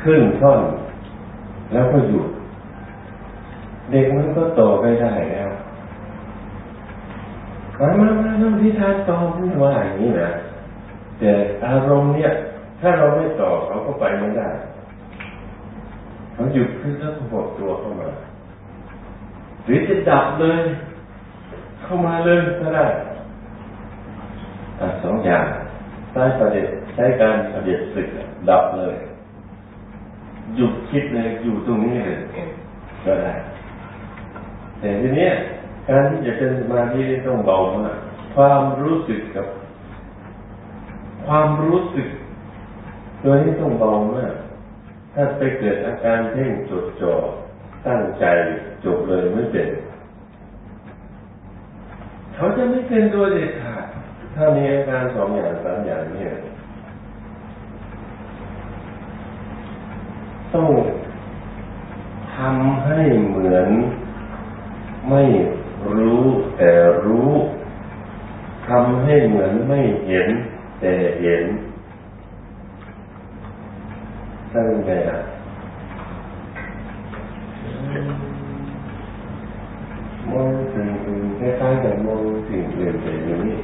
ครึ่งท่อน แล้วก็หยุด เด็กมันก็ต่อไม่ได้แล้วมามามาเรื่องนิทานต่อไม่ว่าอย่างนี้นะ แต่อารมณ์เนี่ย ถ้าเราไม่ต่อเขาก็ไปไม่ได้เขาหยุดขึ้นแล้วก็หดตัวเข้ามา หรือจะดับเลย เข้ามาเลยก็ได้อ่สองอย่างใช้ประเด็จใช้การประเด็จศึกดับเลย หยุดคิดเลยอยู่ตรงนี้เลยก็ได้ แต่ทีเนี้ยการที่จะเป็นสมาธินี่ต้องเบามากความรู้สึกกับ ความรู้สึก ตัวนี้ต้องเบามากถ้าไปเกิดอาการเพ่งจดจ่อตั้งใจจบเลยไม่เป็น เขาจะไม่เป็นโดยเด็ดขาดถ้ามีอาการสองอย่างสามอย่างเนี่ยต้องทำให้เหมือนไม่รู้แต่รู้ทำให้เหมือนไม่เห็น แต่เห็นตั้งไงอะมองสิ่งอื่นคล้ายๆกับมองสิ่งอื่นแต่อย่างนี้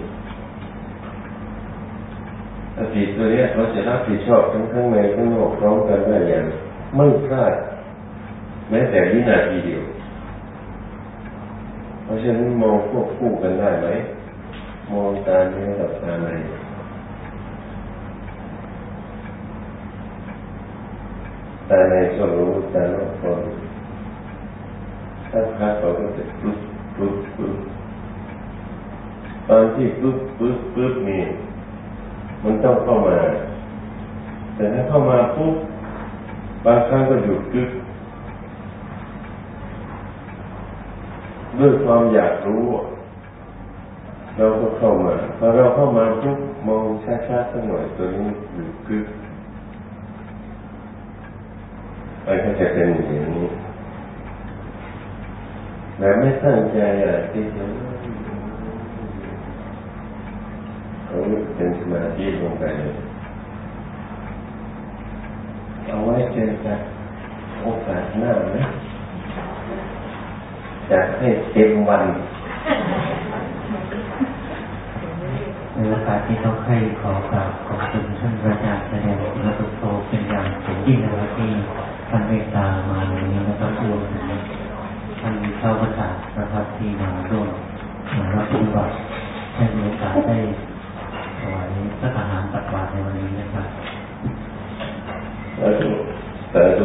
สติตัวนี้เราจะรับผิดชอบทั้งข้างในข้างนอกพร้อมกันได้อย่างไม่พลาดแม้แต่วินาทีเดียว เพราะฉะนั้นมองควบคู่กันได้ไหมมองตาเนื้อกับตาใน ตาในก็รู้ตานอกก็รู้ถ้าพักเราก็จะปุ๊บปุ๊บปุ๊บตอนที่ปุ๊บปุ๊บปุ๊บนี่มันต้องเข้ามา แต่ถ้าเข้ามาปุ๊บบางครั้งก็หยุดกึกด้วยความอยากรู้ เราก็เข้ามาพอเราเข้ามาปุ๊บมองช้าๆสักหน่อยตัวนี้หยุดกึก ไปก็จะเป็นอย่างนี้แต่ไม่ตั้งใจอะที่จะเขาเป็นสมาธิลงไปเลยเอาไว้เจอกันโอกาสหน้านะจะให้เต็มวันในโอกาสที่เขาให้ขอกราบขอบคุณท่านอาจารย์แสดงศิลปโตเป็นอย่างสูงยิ่งนะครับที่ ท่านเมตตามาในนี้นะครับรวมถึงท่านเข้าประศาสนะครับที่มาร่วมมารับปฏิบัติให้มีโอกาสได้ถวายพระทหารตักบาตรในวันนี้นะครับสาธุสาธุ